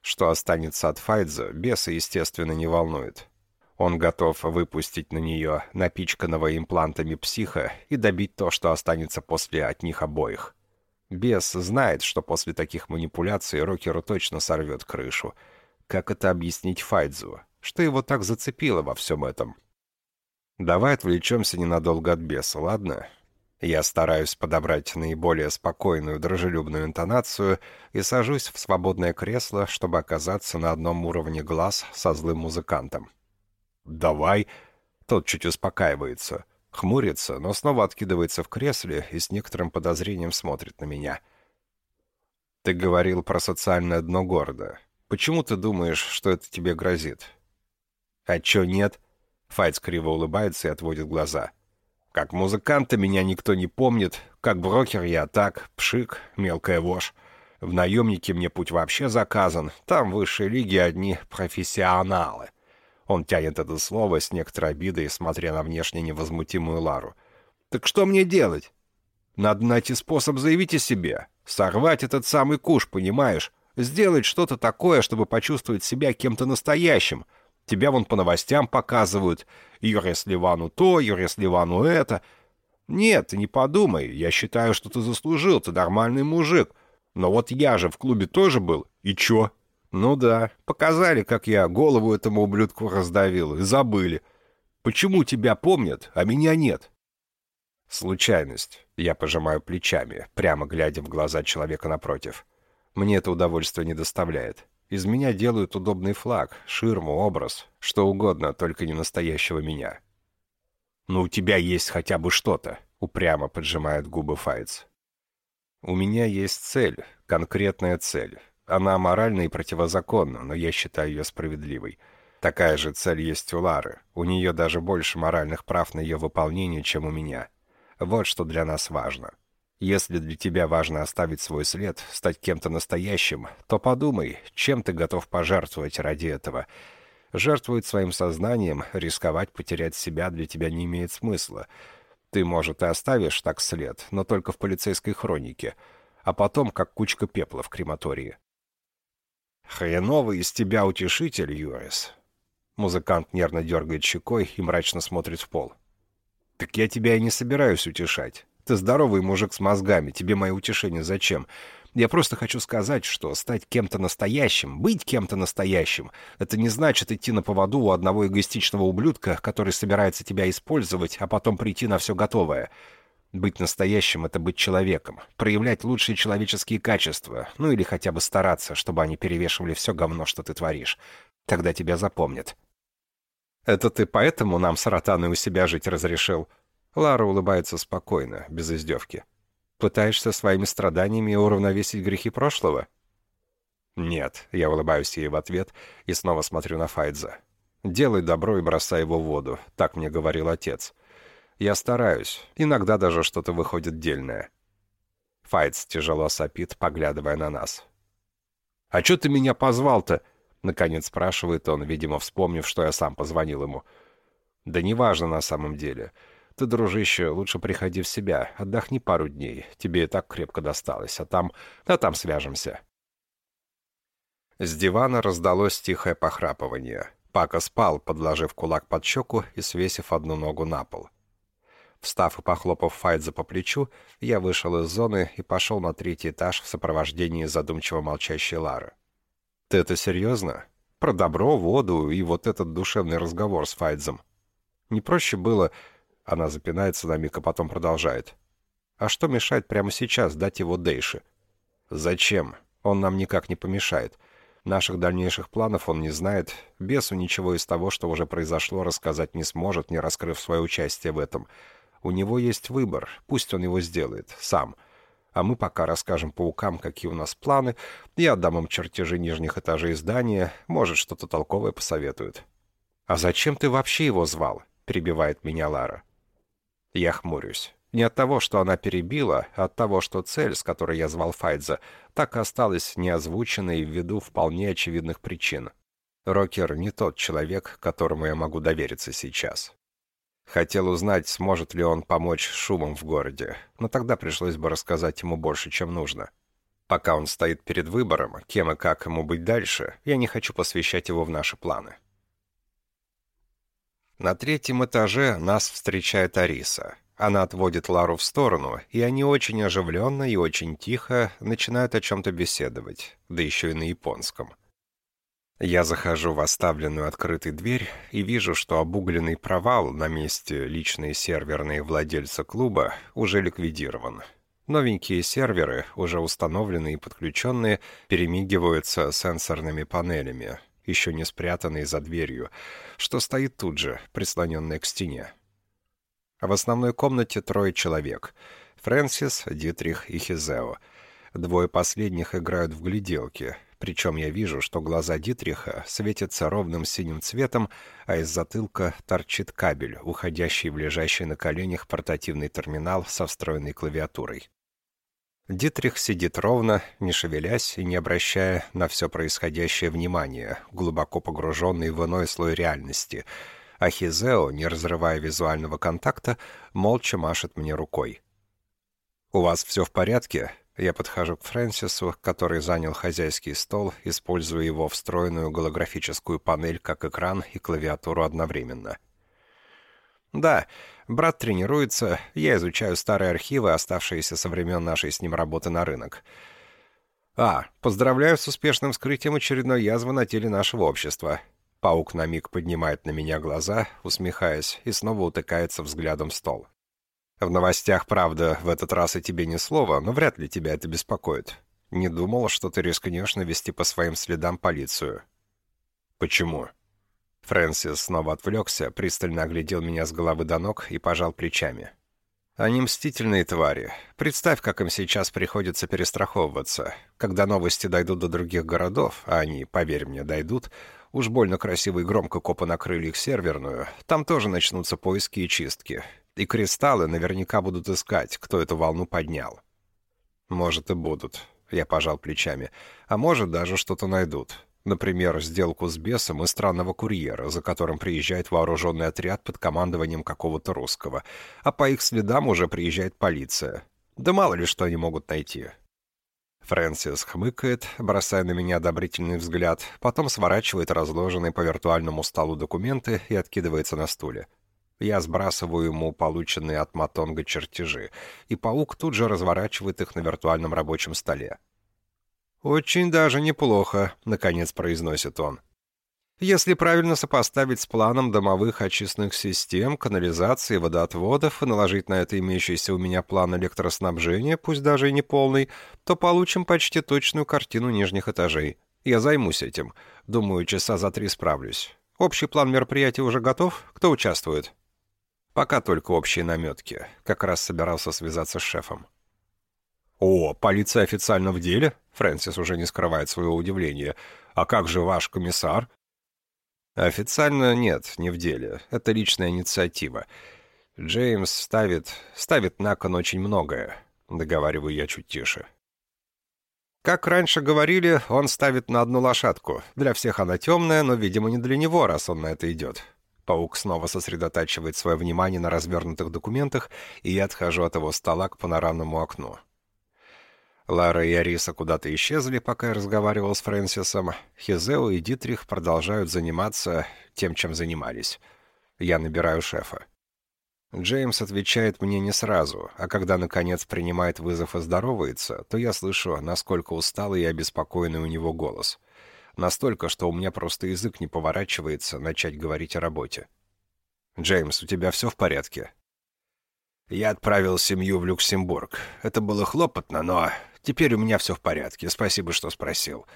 Что останется от Файдза, беса, естественно, не волнует. Он готов выпустить на нее напичканного имплантами психа и добить то, что останется после от них обоих. Бес знает, что после таких манипуляций Рокеру точно сорвет крышу. Как это объяснить Файдзу? Что его так зацепило во всем этом? Давай отвлечемся ненадолго от беса, ладно? Я стараюсь подобрать наиболее спокойную, дружелюбную интонацию и сажусь в свободное кресло, чтобы оказаться на одном уровне глаз со злым музыкантом. «Давай!» Тот чуть успокаивается, хмурится, но снова откидывается в кресле и с некоторым подозрением смотрит на меня. «Ты говорил про социальное дно города. Почему ты думаешь, что это тебе грозит?» «А чё нет?» Файтс криво улыбается и отводит глаза. «Как музыканта меня никто не помнит, как брокер я так, пшик, мелкая вошь. В наемнике мне путь вообще заказан, там в высшей лиге одни профессионалы». Он тянет это слово с некоторой обидой, смотря на внешне невозмутимую Лару. «Так что мне делать?» «Надо найти способ заявить о себе. Сорвать этот самый куш, понимаешь? Сделать что-то такое, чтобы почувствовать себя кем-то настоящим. Тебя вон по новостям показывают. Юрис Ливану то, Юрис Ливану это. Нет, ты не подумай. Я считаю, что ты заслужил, ты нормальный мужик. Но вот я же в клубе тоже был. И чё?» «Ну да, показали, как я голову этому ублюдку раздавил, и забыли. Почему тебя помнят, а меня нет?» «Случайность». Я пожимаю плечами, прямо глядя в глаза человека напротив. Мне это удовольствие не доставляет. Из меня делают удобный флаг, ширму, образ, что угодно, только не настоящего меня. «Ну, у тебя есть хотя бы что-то», — упрямо поджимает губы Файтс. «У меня есть цель, конкретная цель. Она аморальна и противозаконна, но я считаю ее справедливой. Такая же цель есть у Лары. У нее даже больше моральных прав на ее выполнение, чем у меня. Вот что для нас важно. Если для тебя важно оставить свой след, стать кем-то настоящим, то подумай, чем ты готов пожертвовать ради этого. Жертвовать своим сознанием, рисковать потерять себя для тебя не имеет смысла. Ты, может, и оставишь так след, но только в полицейской хронике, а потом как кучка пепла в крематории. «Хреновый из тебя утешитель, Юрис». Музыкант нервно дергает щекой и мрачно смотрит в пол. «Так я тебя и не собираюсь утешать. Ты здоровый мужик с мозгами, тебе мои утешения зачем? Я просто хочу сказать, что стать кем-то настоящим, быть кем-то настоящим, это не значит идти на поводу у одного эгоистичного ублюдка, который собирается тебя использовать, а потом прийти на все готовое. Быть настоящим — это быть человеком, проявлять лучшие человеческие качества, ну или хотя бы стараться, чтобы они перевешивали все говно, что ты творишь. Тогда тебя запомнят. «Это ты поэтому нам с Ротаной у себя жить разрешил?» Лара улыбается спокойно, без издевки. «Пытаешься своими страданиями уравновесить грехи прошлого?» «Нет», — я улыбаюсь ей в ответ и снова смотрю на Файдза. «Делай добро и бросай его в воду», — так мне говорил отец. Я стараюсь. Иногда даже что-то выходит дельное. Файтс тяжело сопит, поглядывая на нас. «А чё ты меня позвал-то?» Наконец спрашивает он, видимо, вспомнив, что я сам позвонил ему. «Да неважно на самом деле. Ты, дружище, лучше приходи в себя, отдохни пару дней. Тебе и так крепко досталось, а там... а там свяжемся». С дивана раздалось тихое похрапывание. Пака спал, подложив кулак под щеку и свесив одну ногу на пол. Встав и похлопав Файдза по плечу, я вышел из зоны и пошел на третий этаж в сопровождении задумчиво молчащей Лары. «Ты это серьезно? Про добро, воду и вот этот душевный разговор с Файдзом. Не проще было...» Она запинается на миг, а потом продолжает. «А что мешает прямо сейчас дать его Дейши?» «Зачем? Он нам никак не помешает. Наших дальнейших планов он не знает. Бесу ничего из того, что уже произошло, рассказать не сможет, не раскрыв свое участие в этом». У него есть выбор, пусть он его сделает, сам. А мы пока расскажем паукам, какие у нас планы, я отдам им чертежи нижних этажей здания, может, что-то толковое посоветуют. «А зачем ты вообще его звал?» — перебивает меня Лара. Я хмурюсь. Не от того, что она перебила, а от того, что цель, с которой я звал Файдза, так осталась неозвученной ввиду вполне очевидных причин. Рокер не тот человек, которому я могу довериться сейчас. Хотел узнать, сможет ли он помочь шумом в городе, но тогда пришлось бы рассказать ему больше, чем нужно. Пока он стоит перед выбором, кем и как ему быть дальше, я не хочу посвящать его в наши планы. На третьем этаже нас встречает Ариса. Она отводит Лару в сторону, и они очень оживленно и очень тихо начинают о чем-то беседовать, да еще и на японском. Я захожу в оставленную открытой дверь и вижу, что обугленный провал на месте личные серверные владельца клуба уже ликвидирован. Новенькие серверы, уже установленные и подключенные, перемигиваются сенсорными панелями, еще не спрятанные за дверью, что стоит тут же, прислоненная к стене. В основной комнате трое человек — Фрэнсис, Дитрих и Хизео. Двое последних играют в гляделки — причем я вижу, что глаза Дитриха светятся ровным синим цветом, а из затылка торчит кабель, уходящий в лежащий на коленях портативный терминал со встроенной клавиатурой. Дитрих сидит ровно, не шевелясь и не обращая на все происходящее внимания, глубоко погруженный в иной слой реальности, а Хизео, не разрывая визуального контакта, молча машет мне рукой. «У вас все в порядке?» Я подхожу к Фрэнсису, который занял хозяйский стол, используя его встроенную голографическую панель как экран и клавиатуру одновременно. «Да, брат тренируется, я изучаю старые архивы, оставшиеся со времен нашей с ним работы на рынок. А, поздравляю с успешным вскрытием очередной язвы на теле нашего общества». Паук на миг поднимает на меня глаза, усмехаясь, и снова утыкается взглядом в стол. В новостях, правда, в этот раз и тебе ни слова, но вряд ли тебя это беспокоит. Не думал, что ты рискнешь навести по своим следам полицию. Почему? Фрэнсис снова отвлекся, пристально оглядел меня с головы до ног и пожал плечами. Они мстительные твари. Представь, как им сейчас приходится перестраховываться. Когда новости дойдут до других городов, а они, поверь мне, дойдут, уж больно красиво и громко копы накрыли их серверную, там тоже начнутся поиски и чистки. И кристаллы наверняка будут искать, кто эту волну поднял. Может и будут, я пожал плечами. А может даже что-то найдут. Например, сделку с бесом и странного курьера, за которым приезжает вооруженный отряд под командованием какого-то русского. А по их следам уже приезжает полиция. Да мало ли что они могут найти. Фрэнсис хмыкает, бросая на меня одобрительный взгляд, потом сворачивает разложенные по виртуальному столу документы и откидывается на стуле. Я сбрасываю ему полученные от Матонга чертежи, и паук тут же разворачивает их на виртуальном рабочем столе. «Очень даже неплохо», — наконец произносит он. Если правильно сопоставить с планом домовых очистных систем, канализации, водоотводов и наложить на это имеющийся у меня план электроснабжения, пусть даже и не полный, то получим почти точную картину нижних этажей. Я займусь этим. Думаю, часа за три справлюсь. Общий план мероприятия уже готов? Кто участвует? Пока только общие наметки. Как раз собирался связаться с шефом. «О, полиция официально в деле?» Фрэнсис уже не скрывает своего удивления. «А как же ваш комиссар?» «Официально нет, не в деле. Это личная инициатива. Джеймс ставит... ставит на кон очень многое», — договариваю я чуть тише. Как раньше говорили, он ставит на одну лошадку. Для всех она темная, но, видимо, не для него, раз он на это идет. Паук снова сосредотачивает свое внимание на развернутых документах, и я отхожу от его стола к панорамному окну. Лара и Ариса куда-то исчезли, пока я разговаривал с Фрэнсисом. Хизео и Дитрих продолжают заниматься тем, чем занимались. Я набираю шефа. Джеймс отвечает мне не сразу, а когда, наконец, принимает вызов и здоровается, то я слышу, насколько усталый и обеспокоенный у него голос — Настолько, что у меня просто язык не поворачивается начать говорить о работе. «Джеймс, у тебя все в порядке?» «Я отправил семью в Люксембург. Это было хлопотно, но теперь у меня все в порядке. Спасибо, что спросил».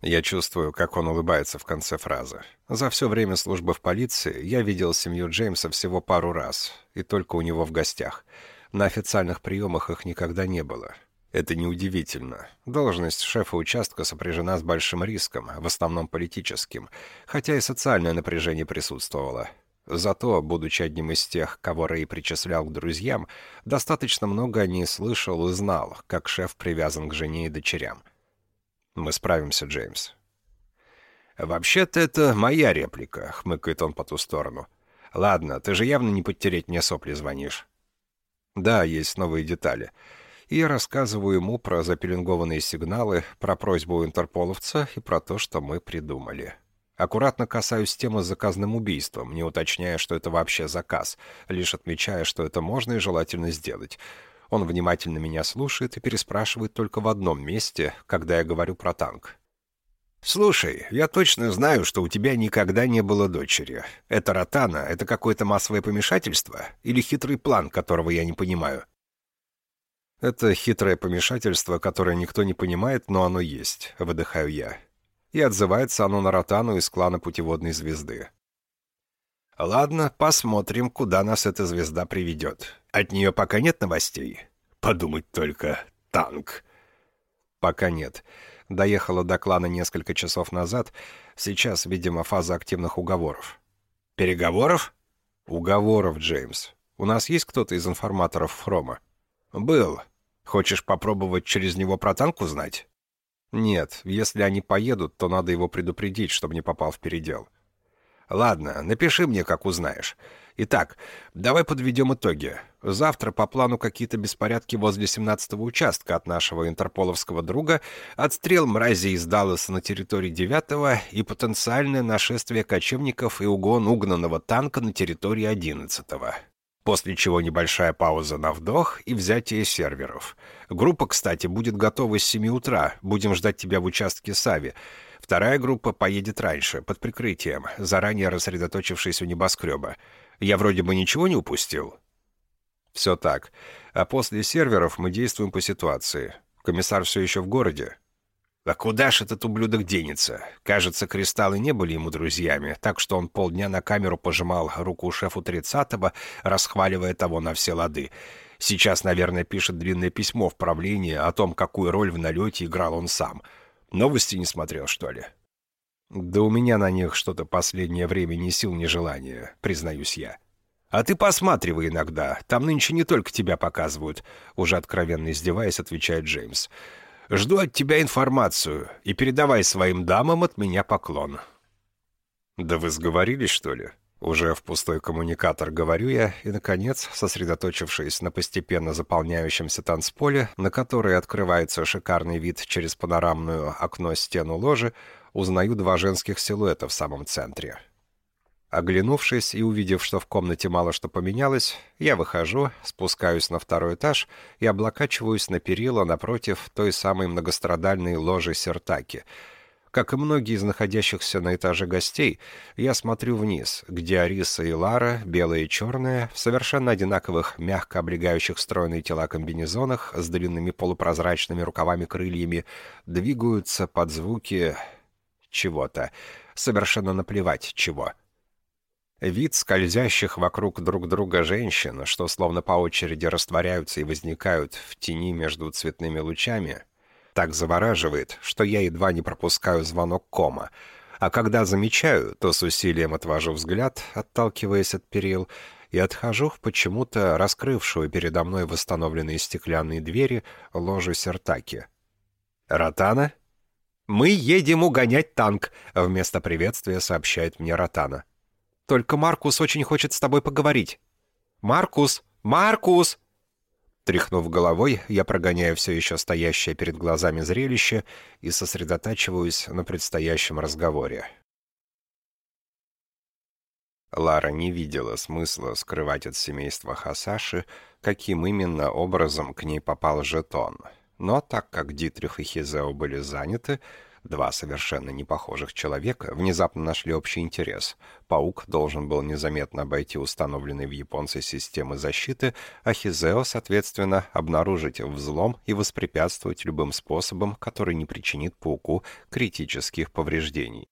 Я чувствую, как он улыбается в конце фразы. За все время службы в полиции я видел семью Джеймса всего пару раз, и только у него в гостях. На официальных приемах их никогда не было. Это неудивительно. Должность шефа участка сопряжена с большим риском, в основном политическим, хотя и социальное напряжение присутствовало. Зато, будучи одним из тех, кого Рэй причислял к друзьям, достаточно много о ней слышал и знал, как шеф привязан к жене и дочерям. «Мы справимся, Джеймс». «Вообще-то это моя реплика», — хмыкает он по ту сторону. Ладно, ты же явно не подтереть мне сопли звонишь. Да, есть новые детали. И я рассказываю ему про запеленгованные сигналы, про просьбу интерполовца и про то, что мы придумали. Аккуратно касаюсь темы с заказным убийством, не уточняя, что это вообще заказ, лишь отмечая, что это можно и желательно сделать. Он внимательно меня слушает и переспрашивает только в одном месте, когда я говорю про танк. «Слушай, я точно знаю, что у тебя никогда не было дочери. Это ротана, это какое-то массовое помешательство? Или хитрый план, которого я не понимаю?» «Это хитрое помешательство, которое никто не понимает, но оно есть», — выдыхаю я. И отзывается оно на ротану из клана Путеводной Звезды. «Ладно, посмотрим, куда нас эта звезда приведет. От нее пока нет новостей? Подумать только, танк». «Пока нет». Доехала до клана несколько часов назад. Сейчас, видимо, фаза активных уговоров. «Переговоров?» «Уговоров, Джеймс. У нас есть кто-то из информаторов Фрома?» «Был. Хочешь попробовать через него про танк узнать?» «Нет. Если они поедут, то надо его предупредить, чтобы не попал в передел». «Ладно, напиши мне, как узнаешь. Итак, давай подведем итоги. Завтра по плану какие-то беспорядки возле 17-го участка от нашего интерполовского друга, отстрел мрази из Далласа на территории 9-го и потенциальное нашествие кочевников и угон угнанного танка на территории 11-го. После чего небольшая пауза на вдох и взятие серверов. Группа, кстати, будет готова с 7 утра. Будем ждать тебя в участке Сави. Вторая группа поедет раньше, под прикрытием, заранее рассредоточившись у небоскреба. Я вроде бы ничего не упустил?» «Все так. А после серверов мы действуем по ситуации. Комиссар все еще в городе». «А куда ж этот ублюдок денется? Кажется, кристаллы не были ему друзьями, так что он полдня на камеру пожимал руку шефу тридцатого, расхваливая того на все лады. Сейчас, наверное, пишет длинное письмо в правление о том, какую роль в налете играл он сам. Новости не смотрел, что ли?» «Да у меня на них что-то последнее время ни сил, ни желания, признаюсь я». «А ты посматривай иногда, там нынче не только тебя показывают», уже откровенно издеваясь, отвечает Джеймс. «Жду от тебя информацию, и передавай своим дамам от меня поклон». «Да вы сговорились, что ли?» Уже в пустой коммуникатор говорю я, и, наконец, сосредоточившись на постепенно заполняющемся танцполе, на которое открывается шикарный вид через панорамную окно-стену ложи, узнаю два женских силуэта в самом центре. Оглянувшись и увидев, что в комнате мало что поменялось, я выхожу, спускаюсь на второй этаж и облокачиваюсь на перила напротив той самой многострадальной ложи Сертаки. Как и многие из находящихся на этаже гостей, я смотрю вниз, где Ариса и Лара, белая и черная, в совершенно одинаковых, мягко облегающих стройные тела комбинезонах с длинными полупрозрачными рукавами-крыльями, двигаются под звуки чего-то. Совершенно наплевать, чего. Вид скользящих вокруг друг друга женщин, что словно по очереди растворяются и возникают в тени между цветными лучами, так завораживает, что я едва не пропускаю звонок кома. А когда замечаю, то с усилием отвожу взгляд, отталкиваясь от перил, и отхожу в почему-то раскрывшую передо мной восстановленные стеклянные двери ложу Сертаки. «Ротана?» «Мы едем угонять танк», — вместо приветствия сообщает мне Ротана. «Только Маркус очень хочет с тобой поговорить». «Маркус! Маркус!» Тряхнув головой, я прогоняю все еще стоящее перед глазами зрелище и сосредотачиваюсь на предстоящем разговоре. Лара не видела смысла скрывать от семейства Хасаши, каким именно образом к ней попал жетон — но так как Дитрих и Хизео были заняты, два совершенно непохожих человека внезапно нашли общий интерес. Паук должен был незаметно обойти установленные в японце системы защиты, а Хизео, соответственно, обнаружить взлом и воспрепятствовать любым способом, который не причинит пауку критических повреждений.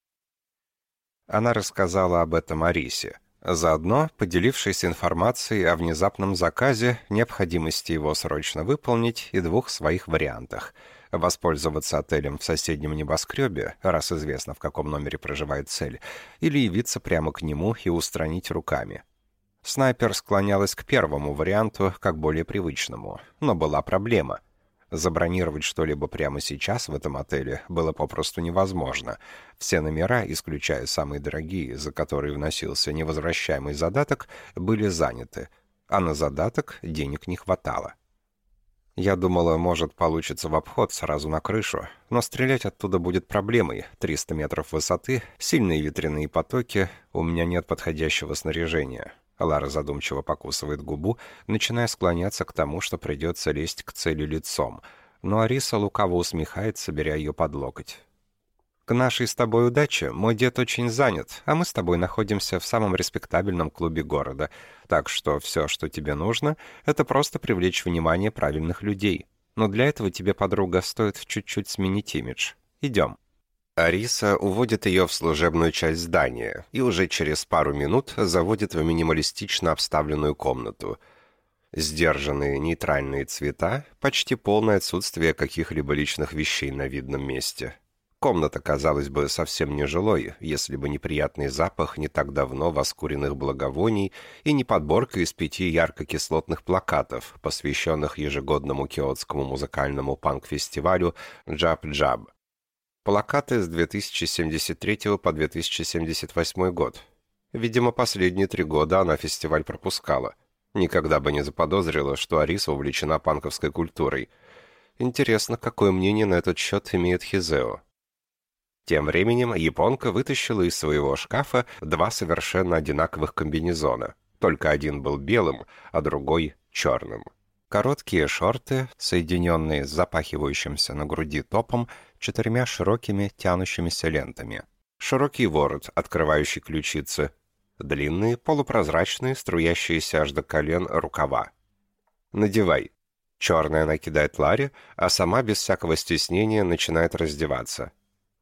Она рассказала об этом Арисе. Заодно, поделившись информацией о внезапном заказе, необходимости его срочно выполнить и двух своих вариантах. Воспользоваться отелем в соседнем небоскребе, раз известно, в каком номере проживает цель, или явиться прямо к нему и устранить руками. Снайпер склонялась к первому варианту, как более привычному, но была проблема. Забронировать что-либо прямо сейчас в этом отеле было попросту невозможно. Все номера, исключая самые дорогие, за которые вносился невозвращаемый задаток, были заняты, а на задаток денег не хватало. Я думала, может, получится в обход сразу на крышу, но стрелять оттуда будет проблемой. 300 метров высоты, сильные ветряные потоки, у меня нет подходящего снаряжения. Лара задумчиво покусывает губу, начиная склоняться к тому, что придется лезть к цели лицом. Но Ариса лукаво усмехается, беря ее под локоть. «К нашей с тобой удаче мой дед очень занят, а мы с тобой находимся в самом респектабельном клубе города, так что все, что тебе нужно, это просто привлечь внимание правильных людей. Но для этого тебе, подруга, стоит чуть-чуть сменить имидж. Идем». Ариса уводит ее в служебную часть здания и уже через пару минут заводит в минималистично обставленную комнату. Сдержанные нейтральные цвета, почти полное отсутствие каких-либо личных вещей на видном месте. Комната, казалось бы, совсем не жилой, если бы неприятный запах не так давно воскуренных благовоний и не подборка из пяти яркокислотных плакатов, посвященных ежегодному киотскому музыкальному панк-фестивалю «Джаб-Джаб». Плакаты с 2073 по 2078 год. Видимо, последние три года она фестиваль пропускала. Никогда бы не заподозрила, что Ариса увлечена панковской культурой. Интересно, какое мнение на этот счет имеет Хизео. Тем временем японка вытащила из своего шкафа два совершенно одинаковых комбинезона. Только один был белым, а другой — черным. Короткие шорты, соединенные с запахивающимся на груди топом, четырьмя широкими тянущимися лентами. Широкий ворот, открывающий ключицы. Длинные, полупрозрачные, струящиеся аж до колен рукава. «Надевай». Черная накидает Ларе, а сама без всякого стеснения начинает раздеваться.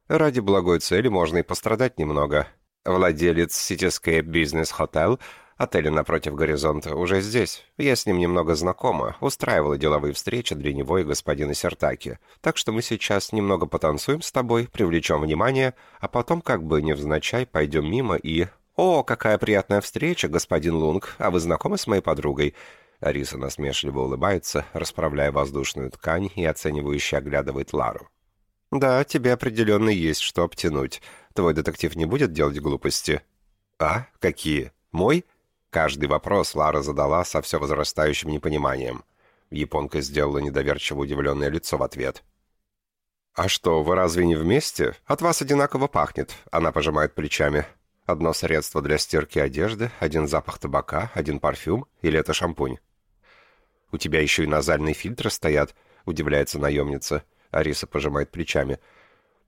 Ради благой цели можно и пострадать немного. Владелец Cityscape Business Hotel Отель напротив горизонта уже здесь. Я с ним немного знакома, устраивала деловые встречи для него и господина Сертаки. Так что мы сейчас немного потанцуем с тобой, привлечем внимание, а потом как бы невзначай пойдем мимо и... «О, какая приятная встреча, господин Лунг, а вы знакомы с моей подругой?» Ариса насмешливо улыбается, расправляя воздушную ткань и оценивающе оглядывает Лару. «Да, тебе определенно есть что обтянуть. Твой детектив не будет делать глупости». «А? Какие? Мой?» Каждый вопрос Лара задала со все возрастающим непониманием. Японка сделала недоверчиво удивленное лицо в ответ. «А что, вы разве не вместе? От вас одинаково пахнет», — она пожимает плечами. «Одно средство для стирки одежды, один запах табака, один парфюм, или это шампунь?» «У тебя еще и назальные фильтры стоят», — удивляется наемница. Ариса пожимает плечами.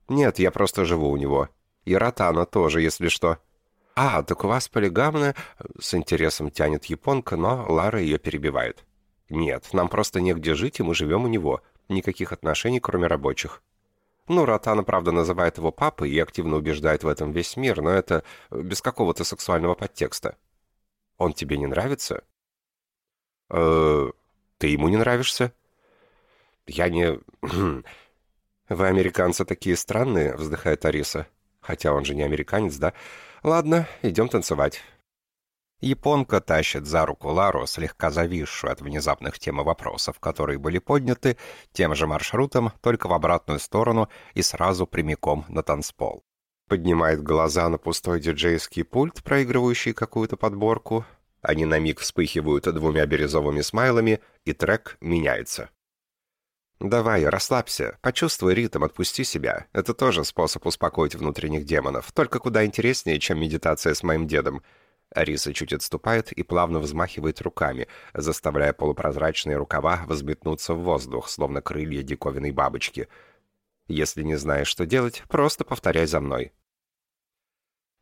«Нет, я просто живу у него. И Ротана тоже, если что». «А, так у вас полигамная...» — с интересом тянет японка, но Лара ее перебивает. «Нет, нам просто негде жить, и мы живем у него. Никаких отношений, кроме рабочих». Ну, Ротана, правда, называет его папой и активно убеждает в этом весь мир, но это без какого-то сексуального подтекста. «Он тебе не нравится?» «Э-э... Ты ему не нравишься?» «Я не...» [CLEARS THROAT] «Вы, американцы, такие странные», — вздыхает Ариса. «Хотя он же не американец, да?» «Ладно, идем танцевать». Японка тащит за руку Лару, слегка зависшую от внезапных тем и вопросов, которые были подняты, тем же маршрутом, только в обратную сторону и сразу прямиком на танцпол. Поднимает глаза на пустой диджейский пульт, проигрывающий какую-то подборку. Они на миг вспыхивают двумя бирюзовыми смайлами, и трек меняется. «Давай, расслабься, почувствуй ритм, отпусти себя. Это тоже способ успокоить внутренних демонов, только куда интереснее, чем медитация с моим дедом». Ариса чуть отступает и плавно взмахивает руками, заставляя полупрозрачные рукава взметнуться в воздух, словно крылья диковинной бабочки. «Если не знаешь, что делать, просто повторяй за мной».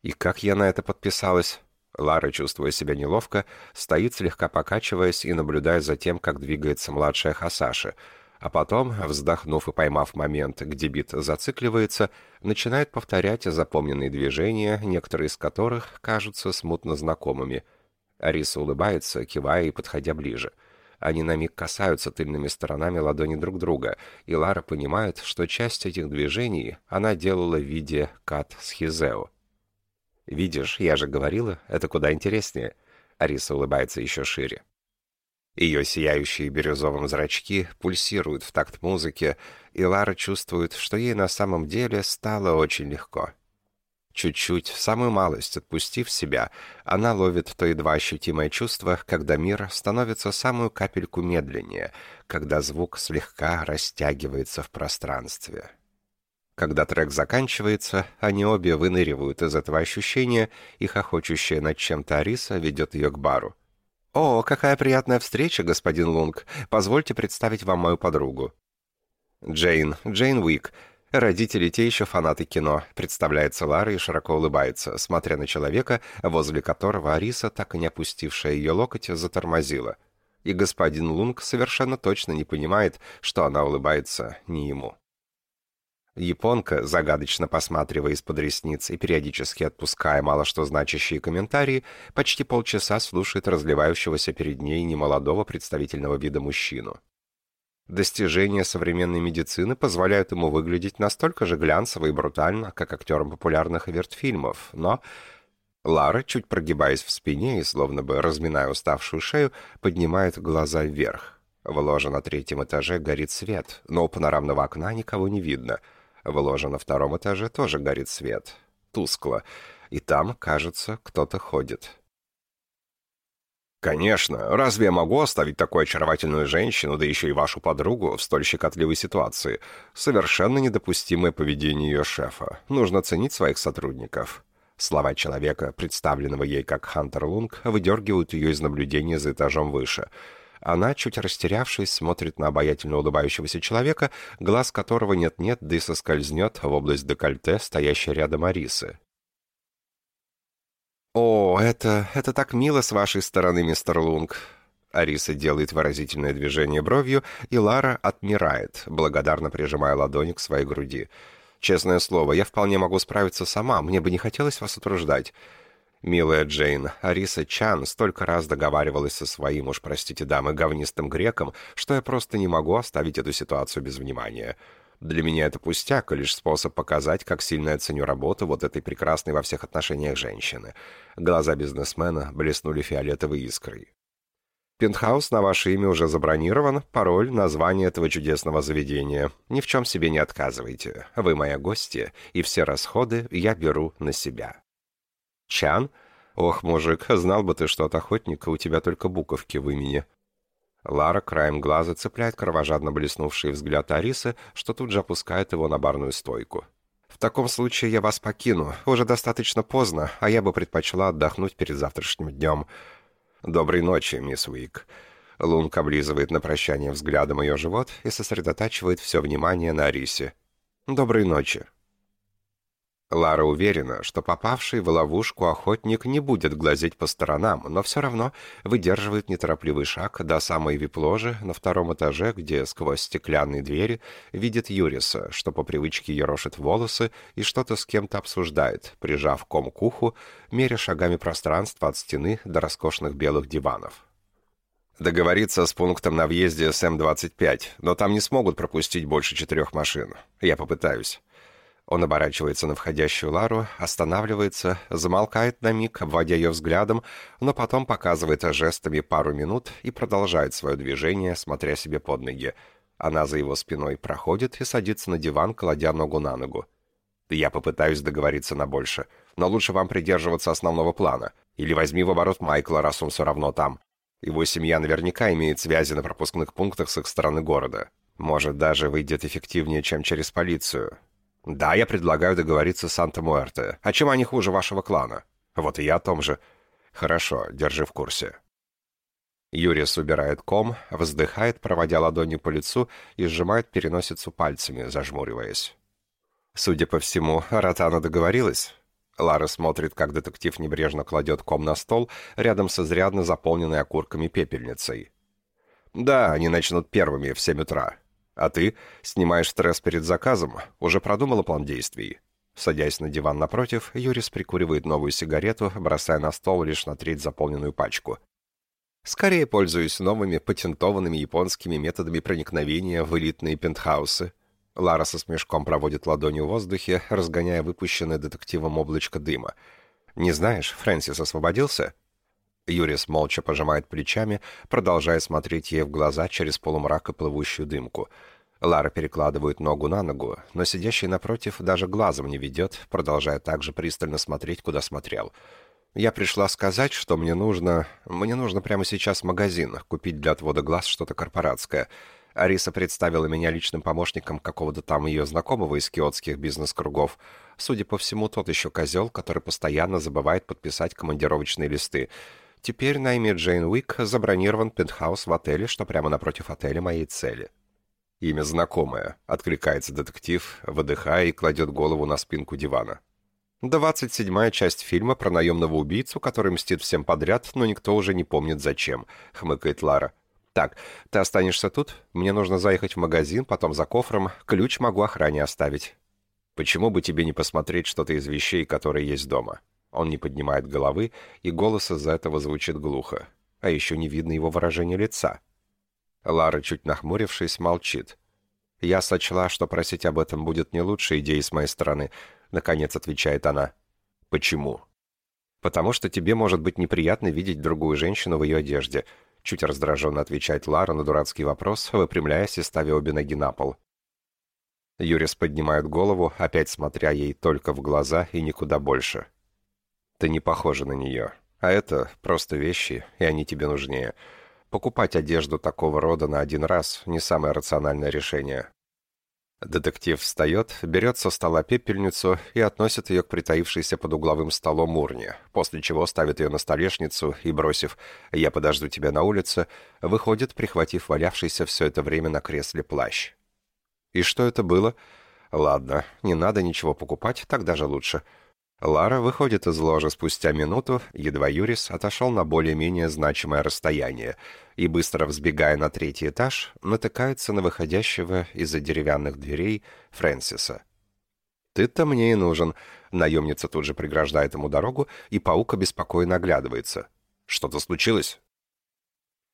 И как я на это подписалась? Лара, чувствуя себя неловко, стоит слегка покачиваясь и наблюдая за тем, как двигается младшая Хасаши — а потом, вздохнув и поймав момент, где бит зацикливается, начинает повторять запомненные движения, некоторые из которых кажутся смутно знакомыми. Ариса улыбается, кивая и подходя ближе. Они на миг касаются тыльными сторонами ладони друг друга, и Лара понимает, что часть этих движений она делала в виде кат с Хизео. «Видишь, я же говорила, это куда интереснее». Ариса улыбается еще шире. Ее сияющие бирюзовым зрачки пульсируют в такт музыки, и Лара чувствует, что ей на самом деле стало очень легко. Чуть-чуть, самую малость отпустив себя, она ловит то едва ощутимое чувство, когда мир становится самую капельку медленнее, когда звук слегка растягивается в пространстве. Когда трек заканчивается, они обе выныривают из этого ощущения, и хохочущая над чем-то Ариса ведет ее к бару. «О, какая приятная встреча, господин Лунг. Позвольте представить вам мою подругу». «Джейн, Джейн Уик. Родители те еще фанаты кино», — представляется Лара и широко улыбается, смотря на человека, возле которого Ариса, так и не опустившая ее локоть, затормозила. И господин Лунг совершенно точно не понимает, что она улыбается не ему. Японка, загадочно посматривая из-под ресниц и периодически отпуская мало что значащие комментарии, почти полчаса слушает разливающегося перед ней немолодого представительного вида мужчину. Достижения современной медицины позволяют ему выглядеть настолько же глянцево и брутально, как актерам популярных вертфильмов, но... Лара, чуть прогибаясь в спине и словно бы разминая уставшую шею, поднимает глаза вверх. В ложе на третьем этаже горит свет, но у панорамного окна никого не видно — в ложе на втором этаже тоже горит свет. Тускло. И там, кажется, кто-то ходит. «Конечно. Разве я могу оставить такую очаровательную женщину, да еще и вашу подругу, в столь щекотливой ситуации? Совершенно недопустимое поведение ее шефа. Нужно ценить своих сотрудников». Слова человека, представленного ей как Хантер Лунг, выдергивают ее из наблюдения за этажом выше — она, чуть растерявшись, смотрит на обаятельно улыбающегося человека, глаз которого нет-нет, да и соскользнет в область декольте, стоящей рядом Арисы. «О, это... это так мило с вашей стороны, мистер Лунг!» Ариса делает выразительное движение бровью, и Лара отмирает, благодарно прижимая ладони к своей груди. «Честное слово, я вполне могу справиться сама, мне бы не хотелось вас утруждать». Милая Джейн, Ариса Чан столько раз договаривалась со своим, уж простите, дамы, говнистым греком, что я просто не могу оставить эту ситуацию без внимания. Для меня это пустяк, и лишь способ показать, как сильно я ценю работу вот этой прекрасной во всех отношениях женщины. Глаза бизнесмена блеснули фиолетовой искрой. Пентхаус на ваше имя уже забронирован, пароль, название этого чудесного заведения. Ни в чем себе не отказывайте. Вы моя гостья, и все расходы я беру на себя. Чан? Ох, мужик, знал бы ты, что от охотника у тебя только буковки в имени. Лара краем глаза цепляет кровожадно блеснувший взгляд Арисы, что тут же опускает его на барную стойку. «В таком случае я вас покину. Уже достаточно поздно, а я бы предпочла отдохнуть перед завтрашним днем. Доброй ночи, мисс Уик». Лунг облизывает на прощание взглядом ее живот и сосредотачивает все внимание на Арисе. «Доброй ночи». Лара уверена, что попавший в ловушку охотник не будет глазеть по сторонам, но все равно выдерживает неторопливый шаг до самой вип-ложи на втором этаже, где сквозь стеклянные двери видит Юриса, что по привычке ерошит волосы и что-то с кем-то обсуждает, прижав ком к уху, меря шагами пространства от стены до роскошных белых диванов. Договориться с пунктом на въезде с М-25, но там не смогут пропустить больше четырех машин. Я попытаюсь. Он оборачивается на входящую Лару, останавливается, замолкает на миг, обводя ее взглядом, но потом показывает жестами пару минут и продолжает свое движение, смотря себе под ноги. Она за его спиной проходит и садится на диван, кладя ногу на ногу. «Я попытаюсь договориться на больше, но лучше вам придерживаться основного плана. Или возьми в оборот Майкла, раз он все равно там. Его семья наверняка имеет связи на пропускных пунктах с их стороны города. Может, даже выйдет эффективнее, чем через полицию. «Да, я предлагаю договориться с Санта-Муэрте. А чем они хуже вашего клана?» «Вот и я о том же». «Хорошо, держи в курсе». Юрис убирает ком, вздыхает, проводя ладонью по лицу и сжимает переносицу пальцами, зажмуриваясь. Судя по всему, Ротана договорилась. Лара смотрит, как детектив небрежно кладет ком на стол рядом с изрядно заполненной окурками пепельницей. «Да, они начнут первыми в семь утра. А ты снимаешь стресс перед заказом, уже продумала план действий. Садясь на диван напротив, Юрис прикуривает новую сигарету, бросая на стол лишь на треть заполненную пачку. Скорее пользуюсь новыми патентованными японскими методами проникновения в элитные пентхаусы. Лара со смешком проводит ладонью в воздухе, разгоняя выпущенное детективом облачко дыма. «Не знаешь, Фрэнсис освободился?» Юрис молча пожимает плечами, продолжая смотреть ей в глаза через полумрак и плывущую дымку. Лара перекладывает ногу на ногу, но сидящий напротив даже глазом не ведет, продолжая также пристально смотреть, куда смотрел. Я пришла сказать, что мне нужно... Мне нужно прямо сейчас в магазин, купить для отвода глаз что-то корпоратское. Ариса представила меня личным помощником какого-то там ее знакомого из киотских бизнес-кругов. Судя по всему, тот еще козел, который постоянно забывает подписать командировочные листы. Теперь на имя Джейн Уик забронирован пентхаус в отеле, что прямо напротив отеля моей цели. Имя знакомое, откликается детектив, выдыхая и кладет голову на спинку дивана. Двадцать седьмая часть фильма про наемного убийцу, который мстит всем подряд, но никто уже не помнит зачем, хмыкает Лара. «Так, ты останешься тут? Мне нужно заехать в магазин, потом за кофром. Ключ могу охране оставить». «Почему бы тебе не посмотреть что-то из вещей, которые есть дома?» Он не поднимает головы, и голос из-за этого звучит глухо. А еще не видно его выражения лица. Лара, чуть нахмурившись, молчит. «Я сочла, что просить об этом будет не лучшей идеей с моей стороны», — наконец отвечает она. «Почему?» «Потому что тебе может быть неприятно видеть другую женщину в ее одежде», — чуть раздраженно отвечает Лара на дурацкий вопрос, выпрямляясь и ставя обе ноги на пол. Юрис поднимает голову, опять смотря ей только в глаза и никуда больше. Ты не похожа на нее. А это просто вещи, и они тебе нужнее. Покупать одежду такого рода на один раз – не самое рациональное решение. Детектив встает, берет со стола пепельницу и относит ее к притаившейся под угловым столом урне, после чего ставит ее на столешницу и, бросив «я подожду тебя на улице», выходит, прихватив валявшийся все это время на кресле плащ. И что это было? Ладно, не надо ничего покупать, так даже лучше – Лара выходит из ложа спустя минуту, едва Юрис отошел на более-менее значимое расстояние, и, быстро взбегая на третий этаж, натыкается на выходящего из-за деревянных дверей Фрэнсиса. «Ты-то мне и нужен», — наемница тут же преграждает ему дорогу, и паук беспокойно оглядывается. «Что-то случилось?»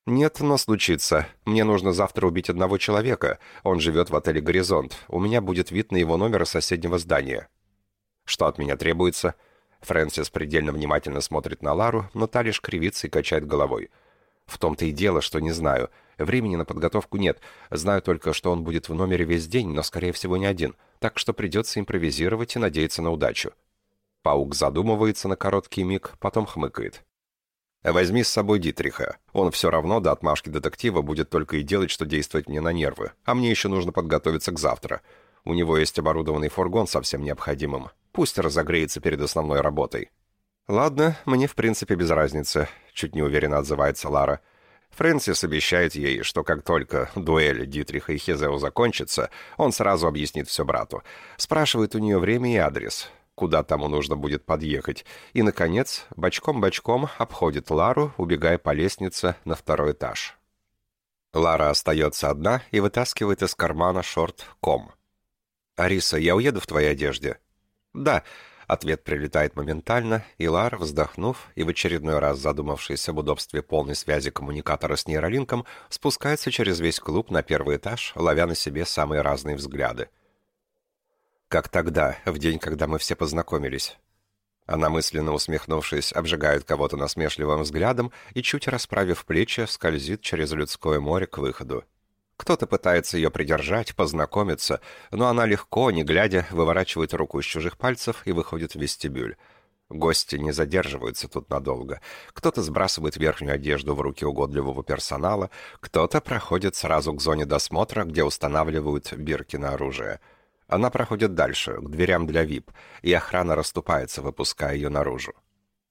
«Нет, но случится. Мне нужно завтра убить одного человека. Он живет в отеле «Горизонт». У меня будет вид на его номер из соседнего здания. Что от меня требуется?» Фрэнсис предельно внимательно смотрит на Лару, но та лишь кривится и качает головой. «В том-то и дело, что не знаю. Времени на подготовку нет. Знаю только, что он будет в номере весь день, но, скорее всего, не один. Так что придется импровизировать и надеяться на удачу». Паук задумывается на короткий миг, потом хмыкает. «Возьми с собой Дитриха. Он все равно до отмашки детектива будет только и делать, что действовать мне на нервы. А мне еще нужно подготовиться к завтра. У него есть оборудованный фургон со всем необходимым. Пусть разогреется перед основной работой. «Ладно, мне в принципе без разницы», — чуть неуверенно отзывается Лара. Фрэнсис обещает ей, что как только дуэль Дитриха и Хезео закончится, он сразу объяснит все брату. Спрашивает у нее время и адрес, куда тому нужно будет подъехать. И, наконец, бочком-бочком обходит Лару, убегая по лестнице на второй этаж. Лара остается одна и вытаскивает из кармана шорт ком. «Ариса, я уеду в твоей одежде?» «Да», — ответ прилетает моментально, и Лар, вздохнув и в очередной раз задумавшись об удобстве полной связи коммуникатора с нейролинком, спускается через весь клуб на первый этаж, ловя на себе самые разные взгляды. «Как тогда, в день, когда мы все познакомились». Она, мысленно усмехнувшись, обжигает кого-то насмешливым взглядом и, чуть расправив плечи, скользит через людское море к выходу. Кто-то пытается ее придержать, познакомиться, но она легко, не глядя, выворачивает руку из чужих пальцев и выходит в вестибюль. Гости не задерживаются тут надолго. Кто-то сбрасывает верхнюю одежду в руки угодливого персонала, кто-то проходит сразу к зоне досмотра, где устанавливают бирки на оружие. Она проходит дальше, к дверям для ВИП, и охрана расступается, выпуская ее наружу.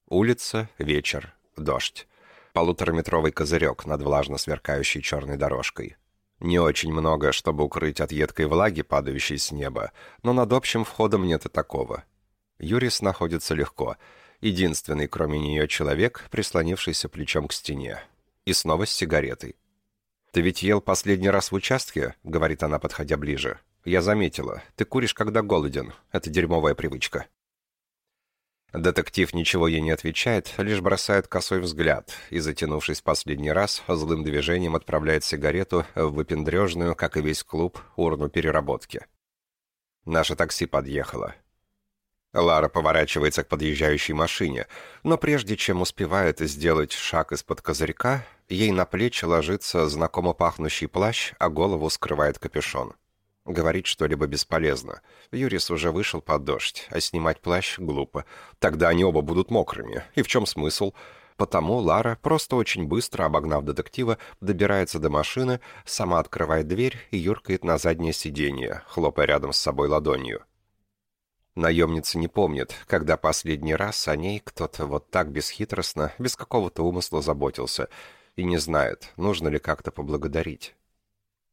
Улица, вечер, дождь. Полутораметровый козырек над влажно сверкающей черной дорожкой. Не очень много, чтобы укрыть от едкой влаги, падающей с неба, но над общим входом нет и такого. Юрис находится легко. Единственный, кроме нее, человек, прислонившийся плечом к стене. И снова с сигаретой. «Ты ведь ел последний раз в участке?» — говорит она, подходя ближе. «Я заметила. Ты куришь, когда голоден. Это дерьмовая привычка». Детектив ничего ей не отвечает, лишь бросает косой взгляд и, затянувшись последний раз, злым движением отправляет сигарету в выпендрежную, как и весь клуб, урну переработки. Наше такси подъехало. Лара поворачивается к подъезжающей машине, но прежде чем успевает сделать шаг из-под козырька, ей на плечи ложится знакомо пахнущий плащ, а голову скрывает капюшон. Говорить что-либо бесполезно. Юрис уже вышел под дождь, а снимать плащ глупо. Тогда они оба будут мокрыми. И в чем смысл? Потому Лара, просто очень быстро обогнав детектива, добирается до машины, сама открывает дверь и юркает на заднее сиденье, хлопая рядом с собой ладонью. Наемница не помнит, когда последний раз о ней кто-то вот так бесхитростно, без какого-то умысла заботился, и не знает, нужно ли как-то поблагодарить.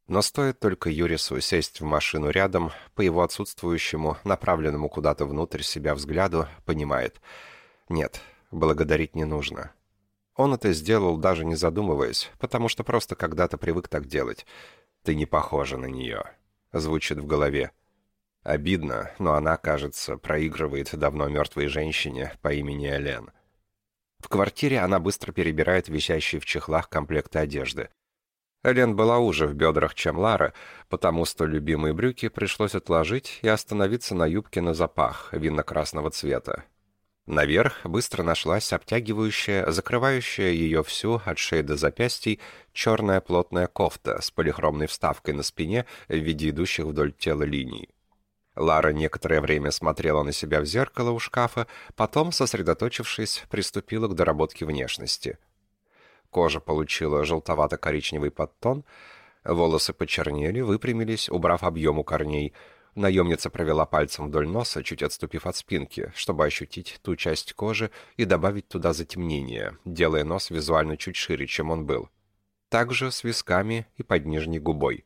Но стоит только Юрису сесть в машину рядом, по его отсутствующему, направленному куда-то внутрь себя взгляду, понимает. Нет, благодарить не нужно. Он это сделал, даже не задумываясь, потому что просто когда-то привык так делать. «Ты не похожа на нее», — звучит в голове. Обидно, но она, кажется, проигрывает давно мертвой женщине по имени Элен. В квартире она быстро перебирает висящие в чехлах комплекты одежды. Элен была уже в бедрах, чем Лара, потому столь любимые брюки пришлось отложить и остановиться на юбке на запах, винно-красного цвета. Наверх быстро нашлась обтягивающая, закрывающая ее всю от шеи до запястий, черная плотная кофта с полихромной вставкой на спине в виде идущих вдоль тела линий. Лара некоторое время смотрела на себя в зеркало у шкафа, потом, сосредоточившись, приступила к доработке внешности. Кожа получила желтовато-коричневый подтон, волосы почернели, выпрямились, убрав объем у корней. Наемница провела пальцем вдоль носа, чуть отступив от спинки, чтобы ощутить ту часть кожи и добавить туда затемнение, делая нос визуально чуть шире, чем он был. Также с висками и под нижней губой.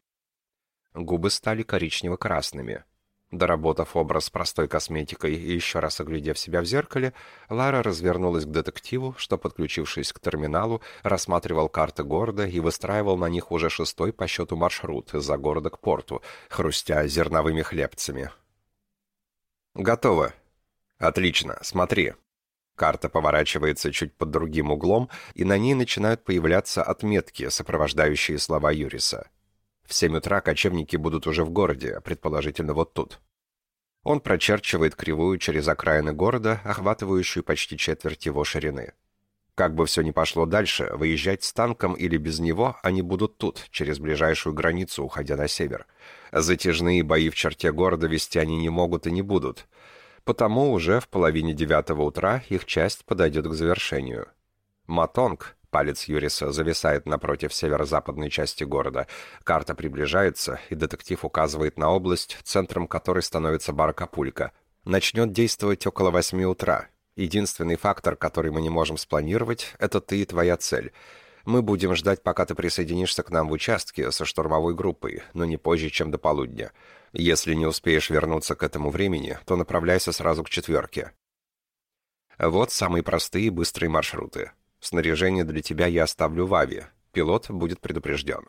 Губы стали коричнево-красными — Доработав образ простой косметикой и еще раз оглядев себя в зеркале, Лара развернулась к детективу, что, подключившись к терминалу, рассматривал карты города и выстраивал на них уже шестой по счету маршрут из-за города к порту, хрустя зерновыми хлебцами. «Готово. Отлично, смотри». Карта поворачивается чуть под другим углом, и на ней начинают появляться отметки, сопровождающие слова Юриса. В семь утра кочевники будут уже в городе, предположительно вот тут. Он прочерчивает кривую через окраины города, охватывающую почти четверть его ширины. Как бы все ни пошло дальше, выезжать с танком или без него они будут тут, через ближайшую границу, уходя на север. Затяжные бои в черте города вести они не могут и не будут. Потому уже в половине девятого утра их часть подойдет к завершению. Матонг, Палец Юриса зависает напротив северо-западной части города. Карта приближается, и детектив указывает на область, центром которой становится бар Капулька. Начнет действовать около восьми утра. Единственный фактор, который мы не можем спланировать, это ты и твоя цель. Мы будем ждать, пока ты присоединишься к нам в участке со штурмовой группой, но не позже, чем до полудня. Если не успеешь вернуться к этому времени, то направляйся сразу к четверке. Вот самые простые и быстрые маршруты. Снаряжение для тебя я оставлю в Аве. Пилот будет предупрежден.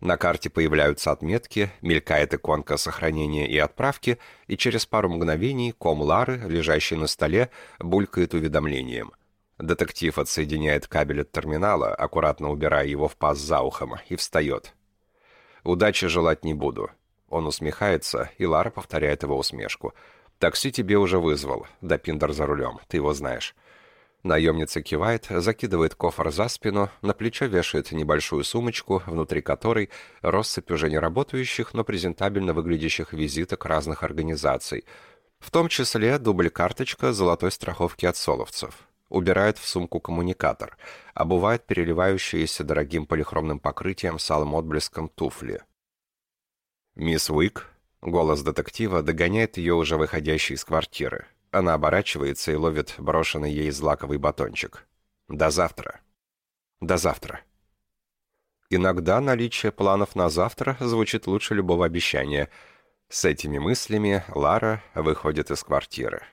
На карте появляются отметки, мелькает иконка сохранения и отправки, и через пару мгновений ком Лары, лежащий на столе, булькает уведомлением. Детектив отсоединяет кабель от терминала, аккуратно убирая его в паз за ухом, и встает. «Удачи желать не буду». Он усмехается, и Лара повторяет его усмешку. «Такси тебе уже вызвал. Да Пиндер за рулем, ты его знаешь». Наемница кивает, закидывает кофр за спину, на плечо вешает небольшую сумочку, внутри которой россыпь уже не но презентабельно выглядящих визиток разных организаций, в том числе дубль-карточка золотой страховки от соловцев. Убирает в сумку коммуникатор, обувает переливающиеся дорогим полихромным покрытием с отблеском туфли. «Мисс Уик», — голос детектива догоняет ее уже выходящей из квартиры. Она оборачивается и ловит брошенный ей злаковый батончик. До завтра. До завтра. Иногда наличие планов на завтра звучит лучше любого обещания. С этими мыслями Лара выходит из квартиры.